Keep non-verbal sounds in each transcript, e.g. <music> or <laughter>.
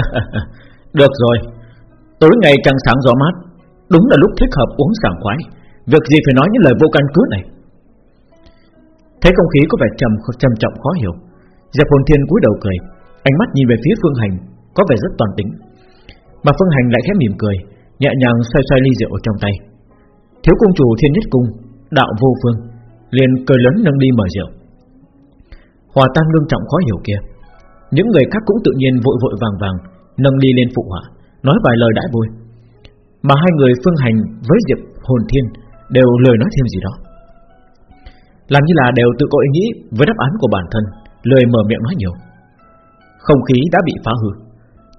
<laughs> Được rồi. Tối ngày trăng sáng gió mát. Đúng là lúc thích hợp uống sảng khoái. Việc gì phải nói những lời vô căn cứ này? Thấy không khí có vẻ trầm trầm trọng khó hiểu. Diệp Hồn Thiên cúi đầu cười. Ánh mắt nhìn về phía Phương Hành, Có vẻ rất toàn tính. Mà Phương Hành lại khép mỉm cười, Nhẹ nhàng xoay xoay ly rượu trong tay. Thiếu cung chủ Thiên Nhất Cung, Đạo vô phương, liền cười lớn nâng đi mở rượu. Hòa tan lương trọng khó hiểu kia. Những người khác cũng tự nhiên vội vội vàng vàng, Nâng ly lên phụ họa, Nói vài lời đãi vui. Mà hai người Phương Hành với Diệp Hồn Thiên Đều lời nói thêm gì đó. Làm như là đều tự có ý nghĩ Với đáp án của bản thân Lời mở miệng nói nhiều. Không khí đã bị phá hư.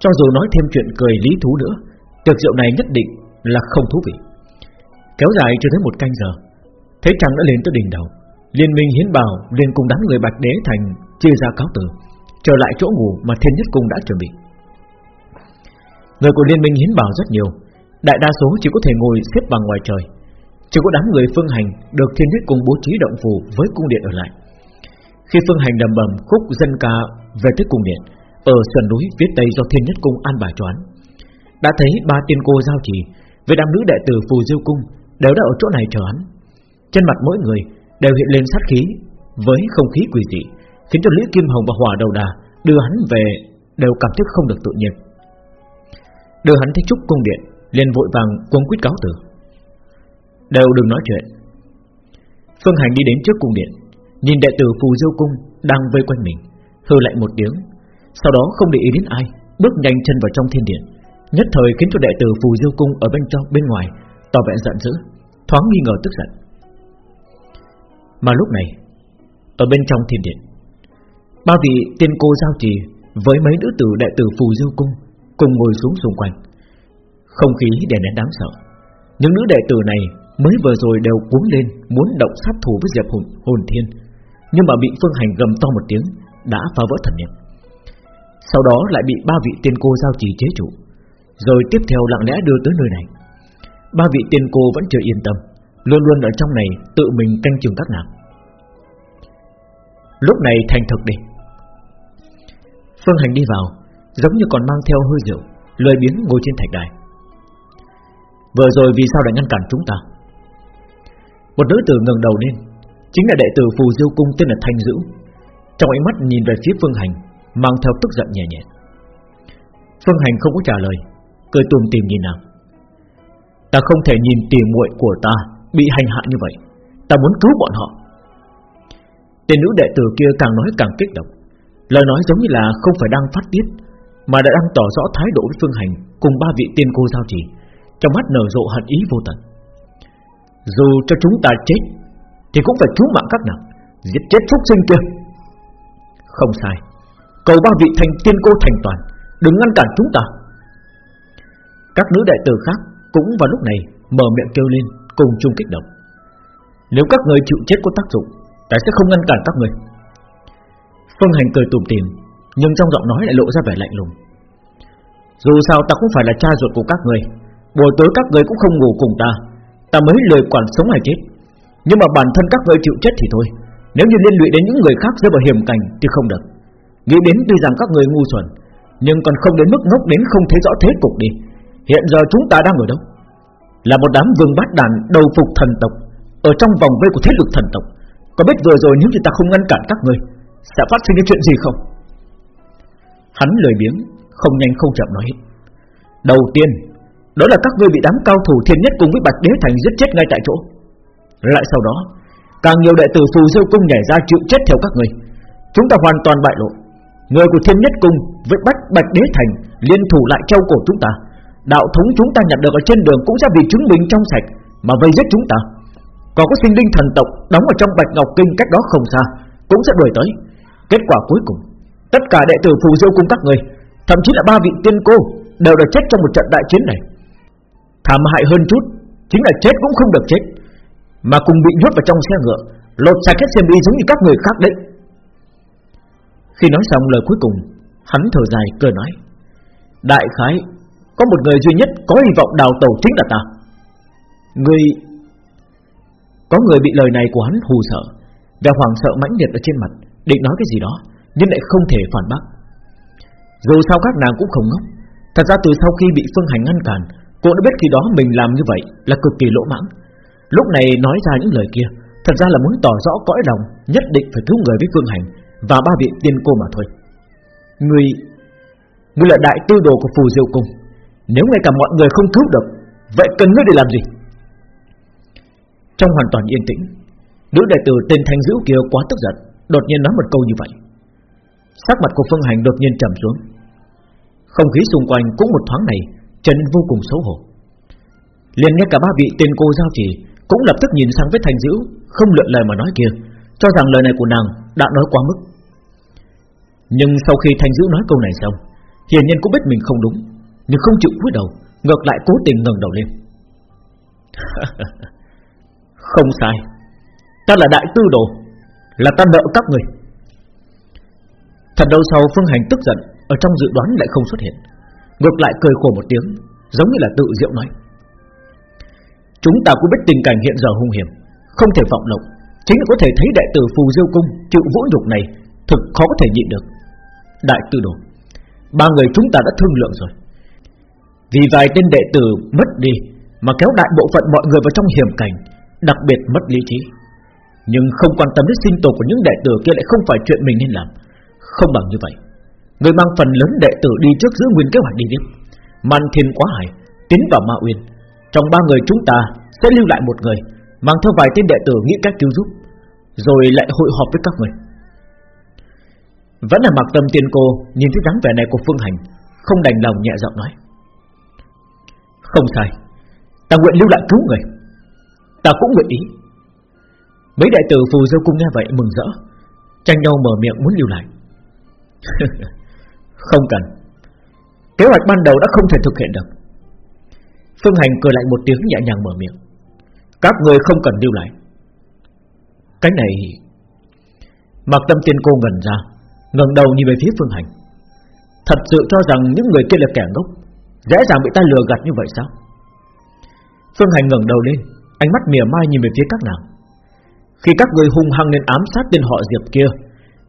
Cho dù nói thêm chuyện cười lý thú nữa, Tiệc rượu này nhất định là không thú vị. Kéo dài chưa tới một canh giờ, Thế trăng đã lên tới đỉnh đầu. Liên minh hiến bảo liền cùng đám người bạch đế thành Chia ra cáo từ. Trở lại chỗ ngủ mà thiên nhất cung đã chuẩn bị. Người của liên minh hiến bảo rất nhiều, Đại đa số chỉ có thể ngồi xếp bằng ngoài trời. Chỉ có đám người phương hành Được thiên nhất cung bố trí động phủ Với cung điện ở lại. Khi phương hành đầm bầm khúc dân ca Về tới cung điện, Ở sườn núi phía tây do thiên nhất cung an bài choán Đã thấy ba tiên cô giao trì Với đám nữ đệ tử phù diêu cung Đều đã ở chỗ này chờ hắn Trên mặt mỗi người đều hiện lên sát khí Với không khí quỷ dị, Khiến cho Lữ Kim Hồng và Hỏa Đầu Đà Đưa hắn về đều cảm thấy không được tự nhiên. Đưa hắn tới trúc cung điện, liền vội vàng cuống quýt cáo từ. Đều đừng nói chuyện. Phương Hành đi đến trước cung điện, Nhìn đệ tử phù diêu cung Đang vây quanh mình, hừ lại một tiếng, Sau đó không để ý đến ai, Bước nhanh chân vào trong thiên điện. Nhất thời khiến cho đệ tử phù diêu cung ở bên trong, bên ngoài, Tỏ vẻ giận dữ, Thoáng nghi ngờ tức giận. Mà lúc này, Ở bên trong thiên điện Ba vị tiên cô giao trì Với mấy nữ tử đệ tử phù diêu cung Cùng ngồi xuống xung quanh. Không khí đè nén đáng sợ. Những nữ đệ tử này mới vừa rồi đều cuống lên Muốn động sát thủ với Diệp Hồn, hồn Thiên. Nhưng mà bị Phương Hành gầm to một tiếng Đã phá vỡ thần niệm. Sau đó lại bị ba vị tiên cô giao trì chế trụ. Rồi tiếp theo lặng lẽ đưa tới nơi này. Ba vị tiên cô vẫn chưa yên tâm Luôn luôn ở trong này tự mình canh chừng các nàng. Lúc này thành thực đi. Phương Hành đi vào, Giống như còn mang theo hơi rượu, Lười biến ngồi trên thạch đài. Vừa rồi vì sao lại ngăn cản chúng ta? Một nữ tử ngẩng đầu lên, Chính là đệ tử phù diêu cung tên là Thanh Dữ. Trong ánh mắt nhìn về phía Phương Hành, Mang theo tức giận nhẹ nhẹ Phương Hành không có trả lời, Cười tùm tìm nhìn nàng. Ta không thể nhìn tỉ muội của ta Bị hành hạ như vậy. Ta muốn cứu bọn họ. Tên nữ đệ tử kia càng nói càng kích động. Lời nói giống như là không phải đang phát tiết Mà đã đang tỏ rõ thái độ với Phương Hành Cùng ba vị tiên cô giao chỉ Trong mắt nở rộ hận ý vô tận Dù cho chúng ta chết Thì cũng phải cứu mạng các nàng Giết chết phúc sinh kia Không sai Cầu ba vị thành tiên cô thành toàn Đừng ngăn cản chúng ta Các nữ đại tử khác cũng vào lúc này mở miệng kêu lên cùng chung kích động. Nếu các người chịu chết có tác dụng, ta sẽ không ngăn cản các người. Phương Hành cười tủm tỉm, nhưng trong giọng nói lại lộ ra vẻ lạnh lùng. Dù sao ta cũng phải là cha ruột của các người, buổi tối các người cũng không ngủ cùng ta, ta mới lời quản sống hay chết. Nhưng mà bản thân các người chịu chết thì thôi, nếu như liên lụy đến những người khác rơi vào hiểm cảnh thì không được. Nghĩ đến tuy rằng các người ngu xuẩn, nhưng còn không đến mức ngốc đến không thấy rõ thế cục đi. Hiện giờ chúng ta đang ở đâu Là một đám vương bát đàn đầu phục thần tộc Ở trong vòng vây của thế lực thần tộc Có biết vừa rồi nếu như ta không ngăn cản các người? Sẽ phát sinh cái chuyện gì không? Hắn lời biếng, Không nhanh không chậm nói hết. Đầu tiên, Đó là các ngươi bị đám cao thủ thiên nhất cùng với Bạch Đế Thành giết chết ngay tại chỗ. Lại sau đó, Càng nhiều đệ tử phù diêu cung nhảy ra chịu chết theo các ngươi. Chúng ta hoàn toàn bại lộ. Người của thiên nhất cung với Bạch Bạch Đế Thành liên thủ lại treo cổ chúng ta. Đạo thống chúng ta nhặt được ở trên đường Cũng sẽ vì chứng minh trong sạch Mà vây giết chúng ta. Còn có sinh linh thần tộc đóng ở trong bạch ngọc kinh cách đó không xa Cũng sẽ đuổi tới. Kết quả cuối cùng, Tất cả đệ tử phù diêu cung các người, Thậm chí là ba vị tiên cô, Đều đã chết trong một trận đại chiến này. Thảm hại hơn chút, Chính là chết cũng không được chết, Mà cùng bị nhốt vào trong xe ngựa, Lột sạch hết xem đi giống như các người khác đấy. Khi nói xong lời cuối cùng, Hắn thở dài, cười nói, Đại khái, có một người duy nhất có hy vọng đào tàu chính là ta. Người, Có người bị lời này của hắn hù sợ Và hoàng sợ mãnh liệt ở trên mặt Định nói cái gì đó, Nhưng lại không thể phản bác. Dù sao các nàng cũng không ngốc. Thật ra từ sau khi bị Phương Hành ngăn cản, Cô đã biết khi đó mình làm như vậy Là cực kỳ lỗ mãng. Lúc này nói ra những lời kia, Thật ra là muốn tỏ rõ cõi lòng, Nhất định phải cứu người với Phương Hành Và ba vị tiên cô mà thôi. Người Người là đại tư đồ của phù diệu cung. Nếu ngay cả mọi người không cứu được, Vậy cần ngươi để làm gì? Trong hoàn toàn yên tĩnh, Nữ đệ tử tên Thanh Dữ kia quá tức giận. Đột nhiên nói một câu như vậy. Sắc mặt của Phương Hành đột nhiên trầm xuống. Không khí xung quanh cũng một thoáng này Trở nên vô cùng xấu hổ. Liền ngay cả ba vị tên cô giao chỉ Cũng lập tức nhìn sang với Thanh Dữ, Không lượn lời mà nói kia, Cho rằng lời này của nàng đã nói quá mức. Nhưng sau khi Thanh Dữ nói câu này xong, Hiển nhiên cũng biết mình không đúng, Nhưng không chịu cúi đầu, Ngược lại cố tình ngẩng đầu lên. <laughs> Không sai. Ta là đại tư đồ là ta nợ các người. Thật đâu sau Phương Hành tức giận, Ở trong dự đoán lại không xuất hiện. Ngược lại cười khổ một tiếng, Giống như là tự diệu nói. Chúng ta cũng biết tình cảnh hiện giờ hung hiểm, Không thể vọng động. Chính là có thể thấy đại tử Phù Diêu Cung, Chịu vũ nhục này, Thực khó có thể nhịn được. Đại tư đồ, Ba người chúng ta đã thương lượng rồi. Vì vài tên đệ tử mất đi, Mà kéo đại bộ phận mọi người vào trong hiểm cảnh, Đặc biệt mất lý trí. Nhưng không quan tâm đến sinh tồn của những đệ tử kia lại không phải chuyện mình nên làm. Không bằng như vậy. Người mang phần lớn đệ tử đi trước giữ nguyên kế hoạch đi tiếp Man thiên quá hải, Tiến vào ma uyên. Trong ba người chúng ta sẽ lưu lại một người, Mang theo vài tên đệ tử nghĩ cách cứu giúp, Rồi lại hội họp với các người. Vẫn là mặc tâm tiên cô Nhìn thấy dáng vẻ này của Phương Hành, Không đành lòng nhẹ giọng nói. Không sai, Ta nguyện lưu lại cứu người. Ta cũng nguyện ý. Mấy đại tử phù dâu cung nghe vậy mừng rỡ. Tranh nhau mở miệng muốn lưu lại. <laughs> Không cần. Kế hoạch ban đầu đã không thể thực hiện được. Phương Hành cười lại một tiếng nhẹ nhàng mở miệng. Các người không cần lưu lại. Cái này Mặc tâm tiên cô ngẩn ra, ngẩng đầu nhìn về phía Phương Hành. Thật sự cho rằng những người kia là kẻ ngốc, Dễ dàng bị ta lừa gạt như vậy sao? Phương Hành ngẩng đầu lên, Ánh mắt mỉa mai nhìn về phía các nàng. Khi các người hung hăng nên ám sát tên họ Diệp kia.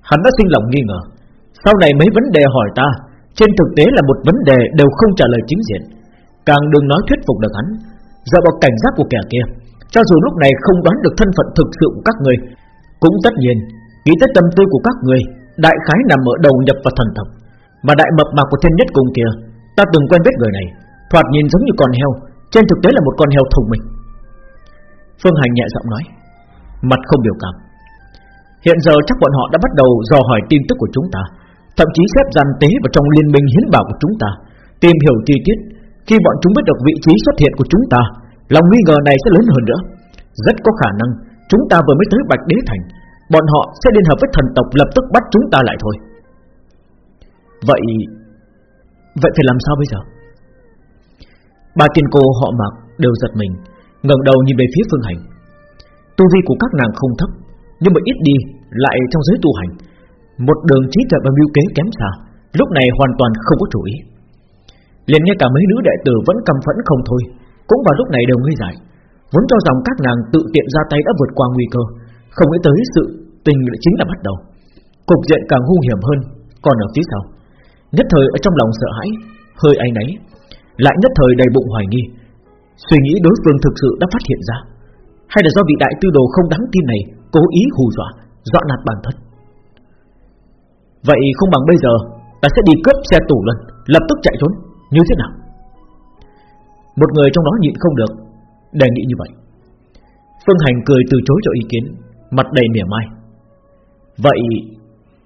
Hắn đã sinh lòng nghi ngờ. Sau này mấy vấn đề hỏi ta, Trên thực tế là một vấn đề đều không trả lời chính diện. Càng đừng nói thuyết phục được hắn. Dựa vào cảnh giác của kẻ kia, Cho dù lúc này không đoán được thân phận thực sự của các người, Cũng tất nhiên Nghĩ tới tâm tư của các người, Đại khái nằm ở đầu nhập vào thần thập. Mà đại mập mạp của thiên nhất cùng kia, Ta từng quen biết người này, Thoạt nhìn giống như con heo, Trên thực tế là một con heo thông minh. Phương Hành nhẹ giọng nói Mặt không biểu cảm. Hiện giờ chắc bọn họ đã bắt đầu dò hỏi tin tức của chúng ta, Thậm chí xếp gian tế vào trong liên minh hiến bảo của chúng ta, Tìm hiểu chi tiết. Khi bọn chúng biết được vị trí xuất hiện của chúng ta, Lòng nghi ngờ này sẽ lớn hơn nữa. Rất có khả năng Chúng ta vừa mới tới Bạch Đế Thành, Bọn họ sẽ liên hợp với thần tộc lập tức bắt chúng ta lại thôi. Vậy Vậy phải làm sao bây giờ? Ba tiên cô họ mặc đều giật mình, ngẩng đầu nhìn về phía phương hành. Tu vi của các nàng không thấp, Nhưng mà ít đi lại trong giới tu hành. Một đường trí tuệ và mưu kế kém xa, Lúc này hoàn toàn không có chủ ý. Liền ngay cả mấy nữ đệ tử vẫn căm phẫn không thôi, Cũng vào lúc này đều ngây dại, Vốn cho rằng các nàng tự tiện ra tay đã vượt qua nguy cơ, Không nghĩ tới sự tình lại chính là bắt đầu. Cục diện càng hung hiểm hơn Còn ở phía sau. Nhất thời ở trong lòng sợ hãi, Hơi áy náy, Lại nhất thời đầy bụng hoài nghi, Suy nghĩ đối phương thực sự đã phát hiện ra. Hay là do vị đại tư đồ không đáng tin này Cố ý hù dọa Dọa nạt bản thân? Vậy không bằng bây giờ, Ta sẽ đi cướp xe tủ lần, Lập tức chạy trốn. Như thế nào? Một người trong đó nhịn không được, Đề nghị như vậy. Phương Hành cười từ chối cho ý kiến, Mặt đầy mỉa mai. Vậy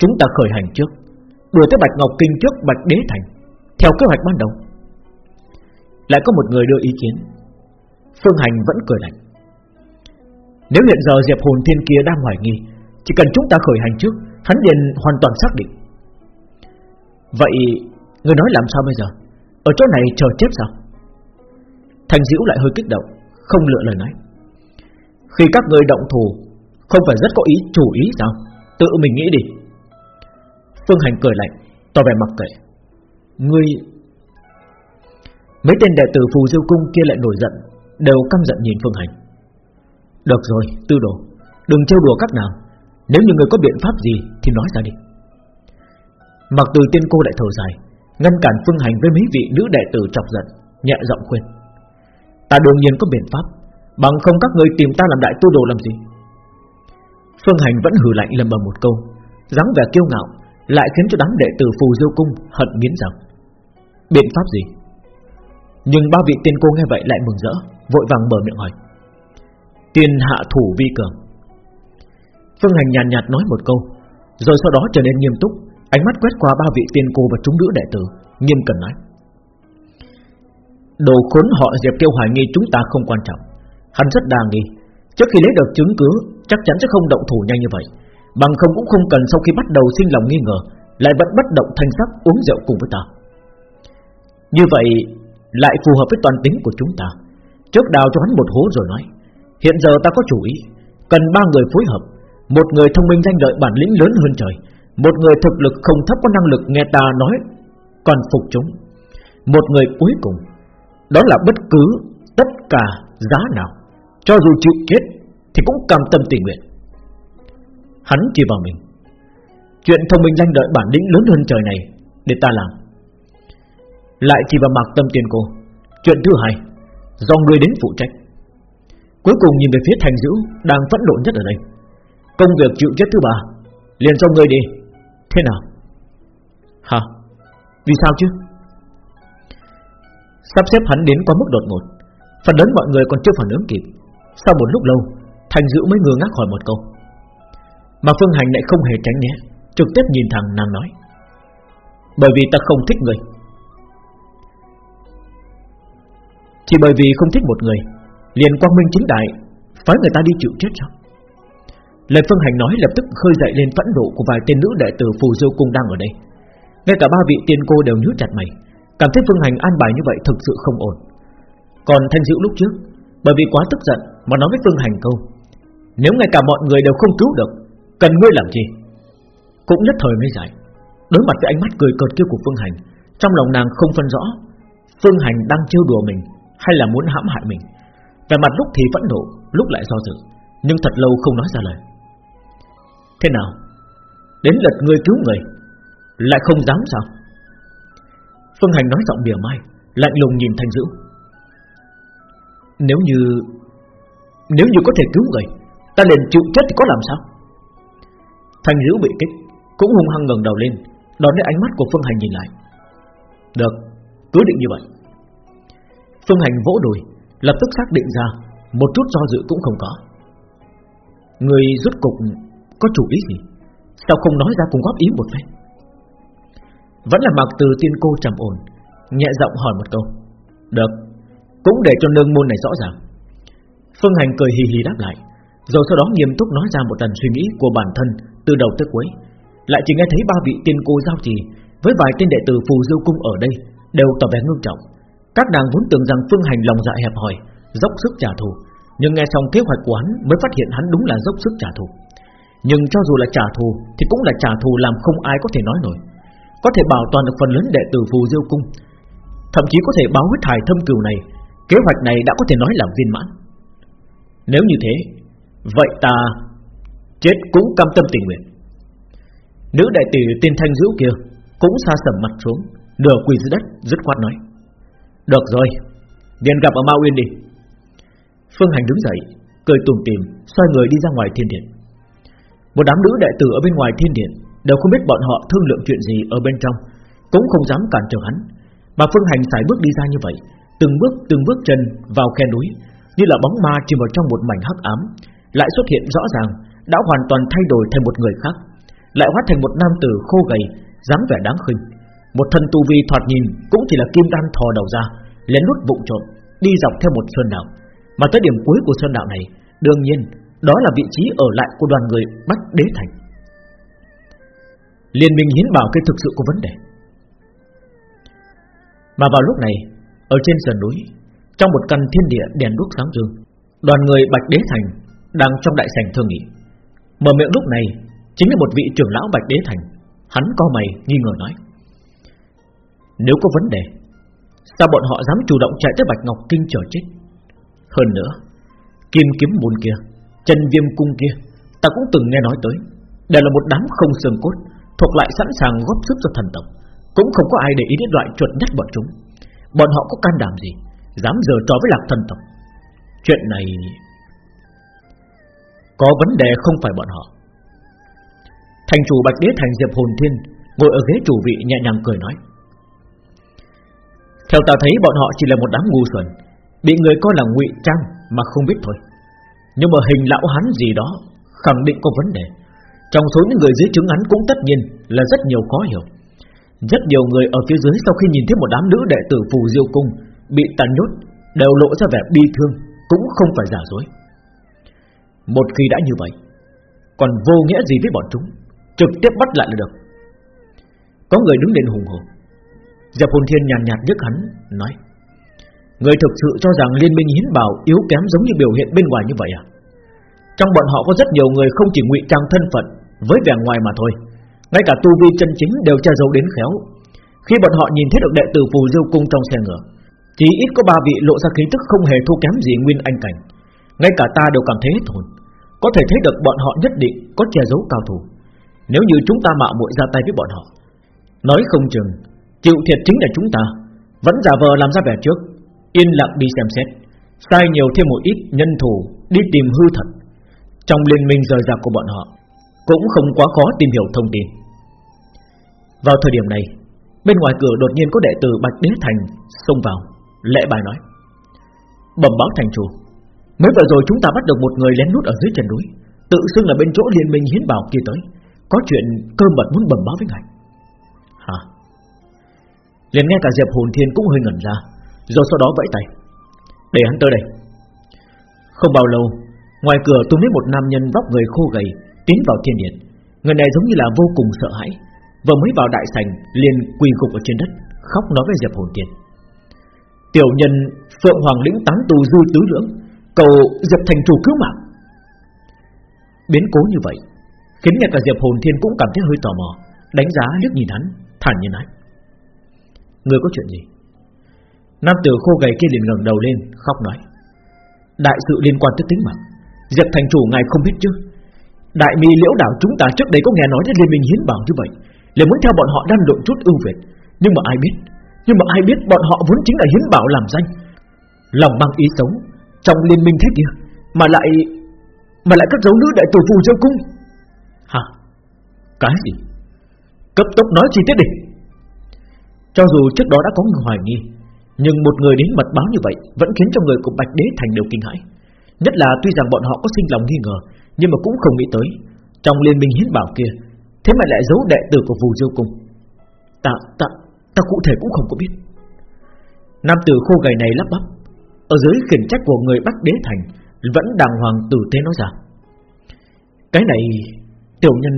chúng ta khởi hành trước Đuổi tới Bạch Ngọc Kinh trước Bạch Đế Thành, Theo kế hoạch ban đầu. Lại có một người đưa ý kiến. Phương Hành vẫn cười lạnh. Nếu hiện giờ Diệp Hồn Thiên kia đang hoài nghi, Chỉ cần chúng ta khởi hành trước, Hắn liền hoàn toàn xác định. Vậy, Người nói làm sao bây giờ? Ở chỗ này chờ chết sao? Thành Diễu lại hơi kích động, Không lựa lời nói. Khi các người động thủ, Không phải rất có ý, chủ ý sao? Tự mình nghĩ đi. Phương Hành cười lạnh, Tỏ vẻ mặc kệ. Ngươi, Mấy tên đệ tử phù diêu cung kia lại nổi giận, Đều căm giận nhìn Phương Hành. Được rồi, tư đồ. Đừng trêu đùa các nàng. Nếu như người có biện pháp gì thì nói ra đi. Mặc từ tiên cô lại thở dài Ngăn cản Phương Hành với mấy vị nữ đệ tử chọc giận Nhẹ giọng khuyên. Ta đương nhiên có biện pháp Bằng không các người tìm ta làm đại tu đồ làm gì? Phương Hành vẫn hừ lạnh lầm bầm một câu dáng vẻ kiêu ngạo Lại khiến cho đám đệ tử phù diêu cung hận nghiến rằng Biện pháp gì? Nhưng ba vị tiên cô nghe vậy lại mừng rỡ Vội vàng mở miệng hỏi. Tiên hạ thủ vi cường. Phương Hành nhàn nhạt, nhạt nói một câu Rồi sau đó trở nên nghiêm túc Ánh mắt quét qua ba vị tiên cô và chúng nữ đệ tử Nghiêm cần nói. Đồ khốn họ Diệp Tiêu hoài nghi chúng ta không quan trọng. Hắn rất đa nghi. Trước khi lấy được chứng cứ Chắc chắn sẽ không động thủ nhanh như vậy. Bằng không cũng không cần sau khi bắt đầu sinh lòng nghi ngờ Lại vẫn bất động thanh sắc uống rượu cùng với ta. Như vậy Lại phù hợp với toàn tính của chúng ta. Trước đào cho hắn một hố rồi nói. Hiện giờ ta có chủ ý. Cần ba người phối hợp. Một người thông minh danh lợi bản lĩnh lớn hơn trời. Một người thực lực không thấp có năng lực nghe ta nói, Còn phục chúng. Một người cuối cùng. Đó là bất cứ tất cả giá nào. Cho dù chịu chết Thì cũng cam tâm tình nguyện. Hắn chỉ vào mình. Chuyện thông minh danh đợi bản lĩnh lớn hơn trời này Để ta làm. Lại chỉ vào mạc tâm tiền cô. Chuyện thứ hai. Do người đến phụ trách. Cuối cùng nhìn về phía thành dữ, Đang phẫn nộ nhất ở đây. Công việc chịu chết thứ ba, Liền cho ngươi đi. Thế nào? Hả? Vì sao chứ? Sắp xếp hắn đến quá mức đột ngột, Phần lớn mọi người còn chưa phản ứng kịp. Sau một lúc lâu, Thành dữ mới ngơ ngác hỏi một câu. Mà Phương Hành lại không hề tránh né, Trực tiếp nhìn thẳng nàng nói. Bởi vì ta không thích người. Chỉ bởi vì không thích một người Liền quang minh chính đại, Phái người ta đi chịu chết sao? Lời Phương Hành nói lập tức khơi dậy lên phẫn nộ Của vài tên nữ đệ tử phù diêu cung đang ở đây. Ngay cả ba vị tiên cô đều nhíu chặt mày, Cảm thấy Phương Hành an bài như vậy thực sự không ổn. Còn Thanh Diệu lúc trước, Bởi vì quá tức giận mà nói với Phương Hành câu, Nếu ngay cả mọi người đều không cứu được, Cần ngươi làm gì? Cũng nhất thời ngây dại Đối mặt với ánh mắt cười cợt kia của Phương Hành, Trong lòng nàng không phân rõ Phương Hành đang trêu đùa mình Hay là muốn hãm hại mình về mặt lúc thì vẫn nộ Lúc lại do dự Nhưng thật lâu không nói ra lời. Thế nào? Đến lượt người cứu người Lại không dám sao? Phương Hành nói giọng mỉa mai Lạnh lùng nhìn Thanh Dữ. Nếu như Nếu như có thể cứu người Ta liền chịu chết thì có làm sao? Thanh Dữ bị kích Cũng hung hăng ngẩng đầu lên Đón lấy ánh mắt của Phương Hành nhìn lại. Được, cứ định như vậy. Phương Hành vỗ đùi Lập tức xác định ra, Một chút do dự cũng không có. Người rút cục có chủ ý gì? Sao không nói ra cùng góp ý một phen? Vẫn là mặc từ tiên cô trầm ổn, Nhẹ giọng hỏi một câu. Được, Cũng để cho nương môn này rõ ràng. Phương Hành cười hì hì đáp lại, Rồi sau đó nghiêm túc nói ra một lần suy nghĩ của bản thân Từ đầu tới cuối. Lại chỉ nghe thấy ba vị tiên cô giao trì Với vài tên đệ tử phù dư cung ở đây Đều tỏ vẻ ngưng trọng các nàng vốn tưởng rằng Phương Hành lòng dạ hẹp hòi, Dốc sức trả thù, Nhưng nghe xong kế hoạch của hắn Mới phát hiện hắn đúng là dốc sức trả thù. Nhưng cho dù là trả thù Thì cũng là trả thù làm không ai có thể nói nổi. Có thể bảo toàn được phần lớn đệ tử phù diêu cung, Thậm chí có thể báo huyết thải thâm cừu này, Kế hoạch này đã có thể nói là viên mãn. Nếu như thế, Vậy ta Chết cũng cam tâm tình nguyện. Nữ đại tử tên thanh dữ kia Cũng xa sầm mặt xuống, Nửa quỳ dưới đất, dứt khoát nói được rồi, liền gặp ở Ma Uyên đi. Phương Hành đứng dậy, Cười tủm tìm xoay người đi ra ngoài thiên điện. Một đám nữ đệ tử ở bên ngoài thiên điện Đều không biết bọn họ thương lượng chuyện gì ở bên trong, Cũng không dám cản trở hắn. Mà Phương Hành sải bước đi ra như vậy, Từng bước từng bước chân vào khe núi, Như là bóng ma chìm vào trong một mảnh hắc ám, Lại xuất hiện rõ ràng, Đã hoàn toàn thay đổi thành một người khác, Lại hóa thành một nam tử khô gầy, dáng vẻ đáng khinh một thân tu vi thoạt nhìn cũng chỉ là kim đan thò đầu ra, lén lút vụng trộm đi dọc theo một sơn đạo, mà tới điểm cuối của sơn đạo này, đương nhiên đó là vị trí ở lại của đoàn người Bách Đế Thành. Liên minh hiến bảo cái thực sự có vấn đề. Mà vào lúc này, ở trên sườn núi, trong một căn thiên địa đèn đuốc sáng dương đoàn người Bạch Đế Thành đang trong đại sảnh thương nghị. Mở miệng lúc này chính là một vị trưởng lão Bạch Đế Thành, hắn co mày nghi ngờ nói: nếu có vấn đề, Sao bọn họ dám chủ động chạy tới Bạch Ngọc Kinh chờ chết? Hơn nữa, Kim kiếm môn kia, Chân viêm cung kia, Ta cũng từng nghe nói tới Đây là một đám không xương cốt, Thuộc lại sẵn sàng góp sức cho thần tộc, Cũng không có ai để ý đến loại chuột nhất bọn chúng. Bọn họ có can đảm gì, Dám giờ trò với lạc thần tộc? Chuyện này Có vấn đề không phải bọn họ. Thành chủ Bạch Đế Thành Diệp Hồn Thiên Ngồi ở ghế chủ vị nhẹ nhàng cười nói theo ta thấy bọn họ chỉ là một đám ngu xuẩn, Bị người coi là ngụy trang Mà không biết thôi. Nhưng mà hình lão hắn gì đó Khẳng định có vấn đề. Trong số những người dưới chứng án cũng tất nhiên Là rất nhiều khó hiểu. Rất nhiều người ở phía dưới sau khi nhìn thấy một đám nữ đệ tử phù diêu cung Bị tàn nhốt, Đều lộ ra vẻ bi thương, Cũng không phải giả dối. Một khi đã như vậy, Còn vô nghĩa gì với bọn chúng? Trực tiếp bắt lại là được. Có người đứng lên hùng hồn. Diệp Hồn Thiên nhàn nhạt nhức hắn, Nói, Người thực sự cho rằng liên minh hiến bảo Yếu kém giống như biểu hiện bên ngoài như vậy à? Trong bọn họ có rất nhiều người Không chỉ ngụy trang thân phận, Với vẻ ngoài mà thôi. Ngay cả tu vi chân chính đều che giấu đến khéo. Khi bọn họ nhìn thấy được đệ tử phù diêu cung trong xe ngựa, Chỉ ít có ba vị lộ ra khí tức không hề thua kém gì nguyên anh cảnh. Ngay cả ta đều cảm thấy hết hồn. Có thể thấy được bọn họ nhất định có che giấu cao thủ. Nếu như chúng ta mạo muội ra tay với bọn họ, Nói không chừng Chịu thiệt chính là chúng ta. Vẫn giả vờ làm ra vẻ trước. Yên lặng đi xem xét. Sai nhiều thêm một ít nhân thủ Đi tìm hư thật. Trong liên minh rời rạc của bọn họ, Cũng không quá khó tìm hiểu thông tin. Vào thời điểm này, Bên ngoài cửa đột nhiên có đệ tử Bạch Đế Thành Xông vào, Lễ bài nói. Bẩm báo thành chủ, Mới vừa rồi chúng ta bắt được một người lén nút ở dưới chân núi, Tự xưng là bên chỗ liên minh hiến bảo kia tới, Có chuyện cơ mật muốn bẩm báo với ngài liền nghe cả Diệp Hồn Thiên cũng hơi ngẩn ra, Rồi sau đó vẫy tay. Để hắn tới đây. Không bao lâu, Ngoài cửa tôi thấy một nam nhân vóc người khô gầy Tiến vào thiên điện. Người này giống như là vô cùng sợ hãi, Vừa mới vào đại sảnh liền quỳ gục ở trên đất, Khóc nói với Diệp Hồn Thiên. Tiểu nhân Phượng Hoàng lĩnh tán tù dư tứ lưỡng, Cầu Diệp thành chủ cứu mạng. Biến cố như vậy Khiến ngay cả Diệp Hồn Thiên cũng cảm thấy hơi tò mò, Đánh giá liếc nhìn hắn, Thản nhiên nói. Người có chuyện gì? Nam tử khô gầy kia liền ngẩng đầu lên, Khóc nói. Đại sự liên quan tới tính mạng. Diệp thành chủ ngài không biết chứ? Đại mi liễu đảo chúng ta trước đây có nghe nói đến liên minh hiến bảo như vậy, liền muốn theo bọn họ đan lộn chút ưu việt. Nhưng mà ai biết? Nhưng mà ai biết bọn họ vốn chính là hiến bảo làm danh. Lòng mang ý sống Trong liên minh thế kia, Mà lại Mà lại cất dấu nữ đại tử phù dâu cung. Hả? Cái gì? Cấp tốc nói chi tiết đi. Cho dù trước đó đã có người hoài nghi Nhưng một người đến mật báo như vậy Vẫn khiến cho người của Bạch Đế Thành đều kinh hãi. Nhất là tuy rằng bọn họ có sinh lòng nghi ngờ Nhưng mà cũng không nghĩ tới Trong liên minh hiến bảo kia Thế mà lại giấu đệ tử của Phù Diêu Cung. Ta, ta, ta cụ thể cũng không có biết. Nam tử khô gầy này lắp bắp Ở dưới khiển trách của người Bắc Đế Thành Vẫn đàng hoàng tử tế nói ra. Cái này Tiểu nhân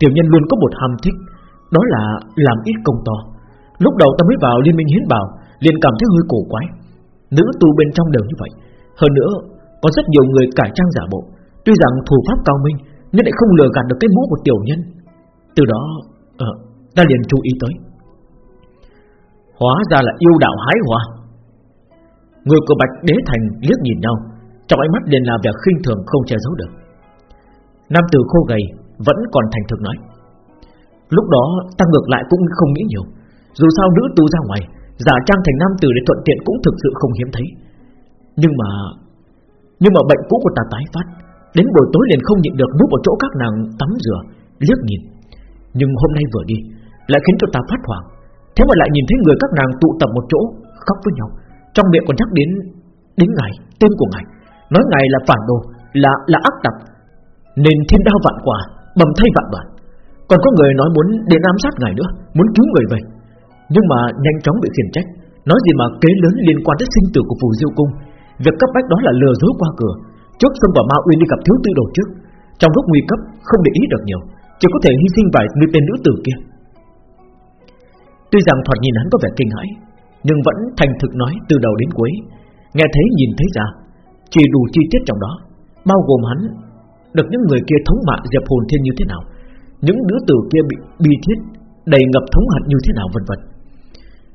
Tiểu nhân luôn có một ham thích Đó là làm ít công to. Lúc đầu ta mới vào liên minh hiến bảo liền cảm thấy hơi cổ quái. Nữ tu bên trong đều như vậy. Hơn nữa có rất nhiều người cải trang giả bộ. Tuy rằng thủ pháp cao minh Nhưng lại không lừa gạt được cái mũ của tiểu nhân. Từ đó à, Ta liền chú ý tới. Hóa ra là yêu đạo hái hòa Người của Bạch Đế Thành liếc nhìn nhau Trong ánh mắt liền là vẻ khinh thường không che giấu được. Nam tử khô gầy Vẫn còn thành thực nói. Lúc đó ta ngược lại cũng không nghĩ nhiều. Dù sao nữ tu ra ngoài Giả trang thành nam tử để thuận tiện cũng thực sự không hiếm thấy. Nhưng mà Nhưng mà bệnh cũ của ta tái phát Đến buổi tối liền không nhịn được núp ở chỗ các nàng tắm rửa Liếc nhìn. Nhưng hôm nay vừa đi Lại khiến cho ta phát hoảng. Thế mà lại nhìn thấy người các nàng tụ tập một chỗ Khóc với nhau. Trong miệng còn nhắc đến Đến ngài, tên của ngài. Nói ngài là phản đồ, là là ác tập Nên thiên đao vạn quả Bầm thay vạn đoạn Còn có người nói muốn đến ám sát ngài nữa Muốn cứu người về. Nhưng mà nhanh chóng bị khiển trách. Nói gì mà kế lớn liên quan đến sinh tử của phù diêu cung. Việc cấp bách đó là lừa dối qua cửa. Trước xông vào Ma Uyên đi gặp thiếu tư đồ trước, Trong lúc nguy cấp, không để ý được nhiều, Chỉ có thể hy sinh vài người tên nữ tử kia. Tuy rằng thoạt nhìn hắn có vẻ kinh hãi, Nhưng vẫn thành thực nói từ đầu đến cuối. Nghe thấy, nhìn thấy ra, Chỉ đủ chi tiết trong đó, Bao gồm hắn, Được những người kia thống mạ dẹp Hồn Thiên như thế nào, Những nữ tử kia bị bi thiết, Đầy ngập thống hận như thế nào vân vân.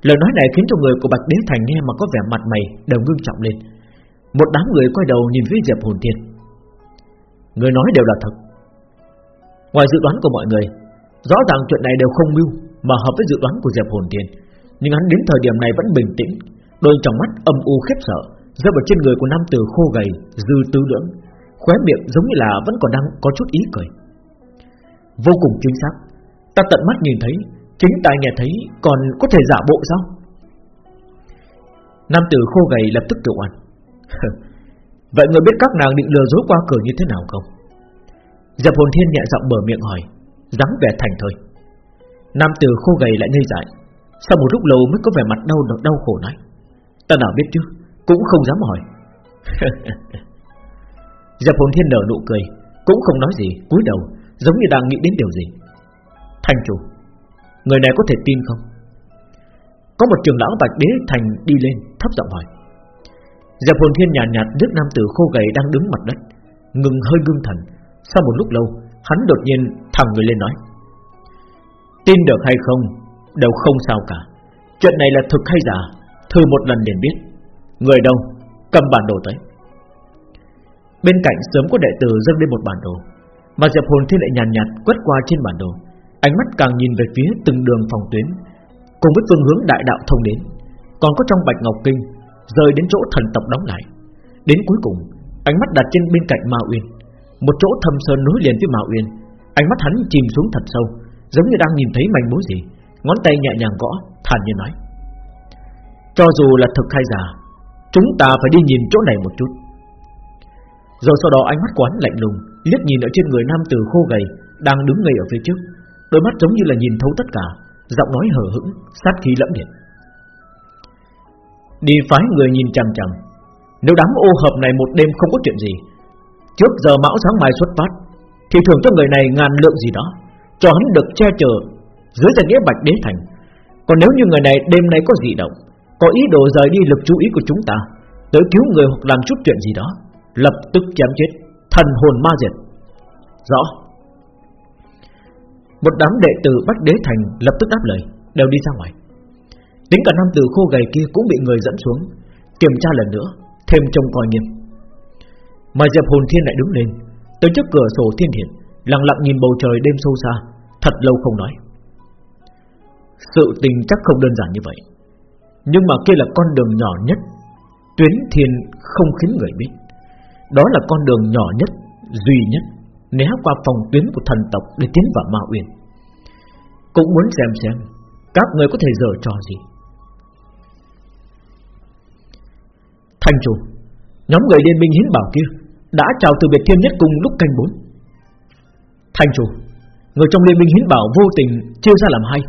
Lời nói này khiến cho người của Bạch Đế Thành nghe mà có vẻ mặt mày đều ngưng trọng lên. Một đám người quay đầu nhìn phía Diệp Hồn Thiên. Người nói đều là thật. Ngoài dự đoán của mọi người, Rõ ràng chuyện này đều không mưu Mà hợp với dự đoán của Diệp Hồn Thiên. Nhưng hắn đến thời điểm này vẫn bình tĩnh, Đôi trong mắt âm u khiếp sợ, rơi vào trên người của nam tử khô gầy, dư tư lưỡng. Khóe miệng giống như là vẫn còn đang có chút ý cười. Vô cùng chính xác. Ta tận mắt nhìn thấy chính tai nghe thấy, còn có thể giả bộ sao? Nam tử khô gầy lập tức tự oan. <laughs> Vậy người biết các nàng định lừa dối qua cửa như thế nào không? Diệp hồn thiên nhẹ giọng mở miệng hỏi, dáng vẻ thành thôi nam tử khô gầy lại ngây dại, sau một lúc lâu mới có vẻ mặt đau đau khổ nói, ta nào biết chứ, cũng không dám hỏi. <laughs> Diệp Hồn Thiên nở nụ cười, Cũng không nói gì, cúi đầu, Giống như đang nghĩ đến điều gì. Thành chủ Người này có thể tin không? Có một trường lão bạch đế thành đi lên Thấp giọng hỏi. Diệp Hồn Thiên nhàn nhạt, nhạt nam tử khô gầy đang đứng mặt đất Ngừng hơi ngưng thần. Sau một lúc lâu Hắn đột nhiên thẳng người lên nói. Tin được hay không? Đều không sao cả. Chuyện này là thực hay giả? Thử một lần liền biết. Người đâu? Cầm bản đồ tới. Bên cạnh sớm có đệ tử dâng lên một bản đồ Mà Diệp Hồn Thiên lại nhàn nhạt, nhạt quét qua trên bản đồ. Ánh mắt càng nhìn về phía từng đường phòng tuyến, Cùng với phương hướng đại đạo thông đến, Còn có trong Bạch Ngọc Kinh, Rời đến chỗ thần tộc đóng lại. Đến cuối cùng, Ánh mắt đặt trên bên cạnh Ma Uyên, Một chỗ thâm sơn nối liền với Ma Uyên. Ánh mắt hắn chìm xuống thật sâu, Giống như đang nhìn thấy manh mối gì. Ngón tay nhẹ nhàng gõ, thản nhiên nói, Cho dù là thực hay giả, Chúng ta phải đi nhìn chỗ này một chút. Rồi sau đó ánh mắt quán lạnh lùng, liếc nhìn ở trên người nam tử khô gầy Đang đứng ngây ở phía trước. Đôi mắt giống như là nhìn thấu tất cả Giọng nói hờ hững, sát khí lẫm liệt. Đi phái người nhìn chằm chằm. Nếu đám ô hợp này một đêm không có chuyện gì Trước giờ mão sáng mai xuất phát Thì thưởng cho người này ngàn lượng gì đó Cho hắn được che chở Dưới danh nghĩa bạch đế thành. Còn nếu như người này đêm nay có dị động có ý đồ rời đi lực chú ý của chúng ta Tới cứu người hoặc làm chút chuyện gì đó Lập tức chém chết Thần hồn ma diệt. Rõ. Một đám đệ tử Bách Đế Thành lập tức đáp lời, Đều đi ra ngoài. Tính cả nam tử khô gầy kia cũng bị người dẫn xuống, Kiểm tra lần nữa, Thêm trông coi nghiêm. Mà Diệp Hồn Thiên lại đứng lên, Tới trước cửa sổ thiên hiển Lặng lặng nhìn bầu trời đêm sâu xa, Thật lâu không nói. Sự tình chắc không đơn giản như vậy, nhưng mà kia là con đường nhỏ nhất, Tuyến thiên không khiến người biết. Đó là con đường nhỏ nhất, Duy nhất. Né qua phòng tuyến của thần tộc Để tiến vào Ma Uyên. Cũng muốn xem xem Các người có thể dở trò gì. Thành chủ, Nhóm người liên minh hiến bảo kia Đã chào từ biệt thiên nhất cùng lúc canh bốn. Thành chủ, Người trong liên minh hiến bảo vô tình Chia ra làm hai.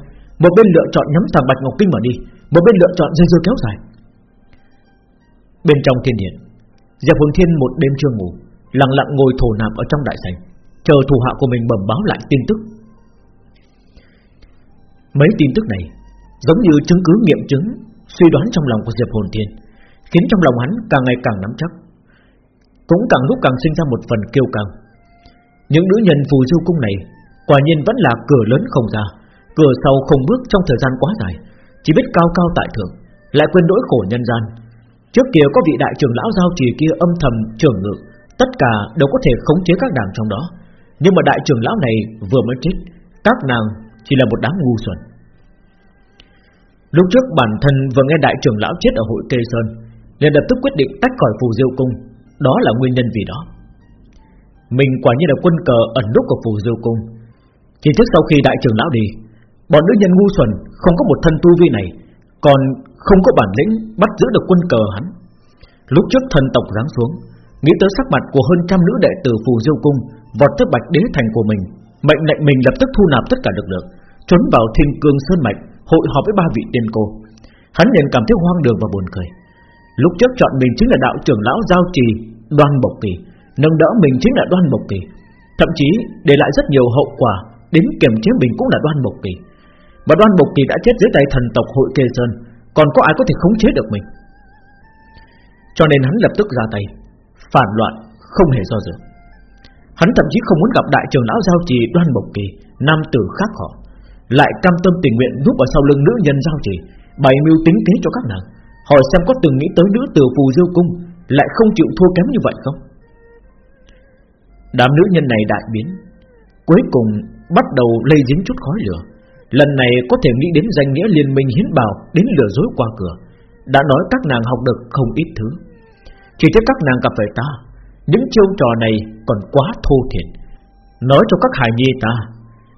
Một bên lựa chọn nhắm thằng Bạch Ngọc Kinh mà đi, một bên lựa chọn dây dưa kéo dài. Bên trong thiên điện, Diệp Hồn Thiên một đêm chưa ngủ, Lặng lặng ngồi thổ nạp ở trong đại sảnh. Chờ thủ hạ của mình bẩm báo lại tin tức. Mấy tin tức này Giống như chứng cứ nghiệm chứng, Suy đoán trong lòng của Diệp Hồn Thiên, Khiến trong lòng hắn càng ngày càng nắm chắc. Cũng càng lúc càng sinh ra một phần kiêu căng. Những nữ nhân phù du cung này Quả nhiên vẫn là cửa lớn không ra, Cửa sau không bước trong thời gian quá dài, chỉ biết cao cao tại thượng, Lại quên nỗi khổ nhân gian. Trước kia có vị đại trưởng lão giao trì kia âm thầm trưởng ngự, Tất cả đều có thể khống chế các nàng trong đó. Nhưng mà đại trưởng lão này vừa mới chết, Các nàng chỉ là một đám ngu xuẩn. Lúc trước bản thân vừa nghe đại trưởng lão chết ở hội Kê Sơn, liền lập tức quyết định tách khỏi phù diêu cung. Đó là nguyên nhân vì đó. Mình quả như là quân cờ ẩn núp của phù diêu cung. Chỉ trước sau khi đại trưởng lão đi, Bọn nữ nhân ngu xuẩn Không có một thân tu vi này, Còn không có bản lĩnh bắt giữ được quân cờ hắn. Lúc trước thần tộc giáng xuống, Nghĩ tới sắc mặt của hơn trăm nữ đệ tử phù diêu cung Vọt tới bạch đế thành của mình. Mệnh lệnh mình lập tức thu nạp tất cả lực lượng, Trốn vào thiên cương sơn mạch, Hội họp với ba vị tiên cô. Hắn liền cảm thấy hoang đường và buồn cười. Lúc trước chọn mình chính là đạo trưởng lão giao trì, Đoan Bộc Kỳ, Nâng đỡ mình chính là Đoan Bộc Kỳ. Thậm chí, để lại rất nhiều hậu quả, Đến kiềm chế mình cũng là Đoan Bộc Kỳ. Và đoan Bộc Kỳ đã chết dưới tay thần tộc hội kê sơn, Còn có ai có thể khống chế được mình? Cho nên hắn lập tức ra tay, Phản loạn, không hề do dự. Hắn thậm chí không muốn gặp đại trưởng lão giao trì đoan Bộc Kỳ, Nam tử khác họ. Lại cam tâm tình nguyện núp ở sau lưng nữ nhân giao trì, Bày mưu tính kế cho các nàng, Hỏi xem có từng nghĩ tới nữ tử phù diêu cung Lại không chịu thua kém như vậy không? Đám nữ nhân này đại biến, Cuối cùng bắt đầu lây dính chút khói lửa. Lần này có thể nghĩ đến danh nghĩa liên minh hiến bảo Đến lừa dối qua cửa, Đã nói các nàng học được không ít thứ. Chỉ tiếc các nàng gặp phải ta những chiêu trò này còn quá thô thiển. Nói cho các hài nhi ta,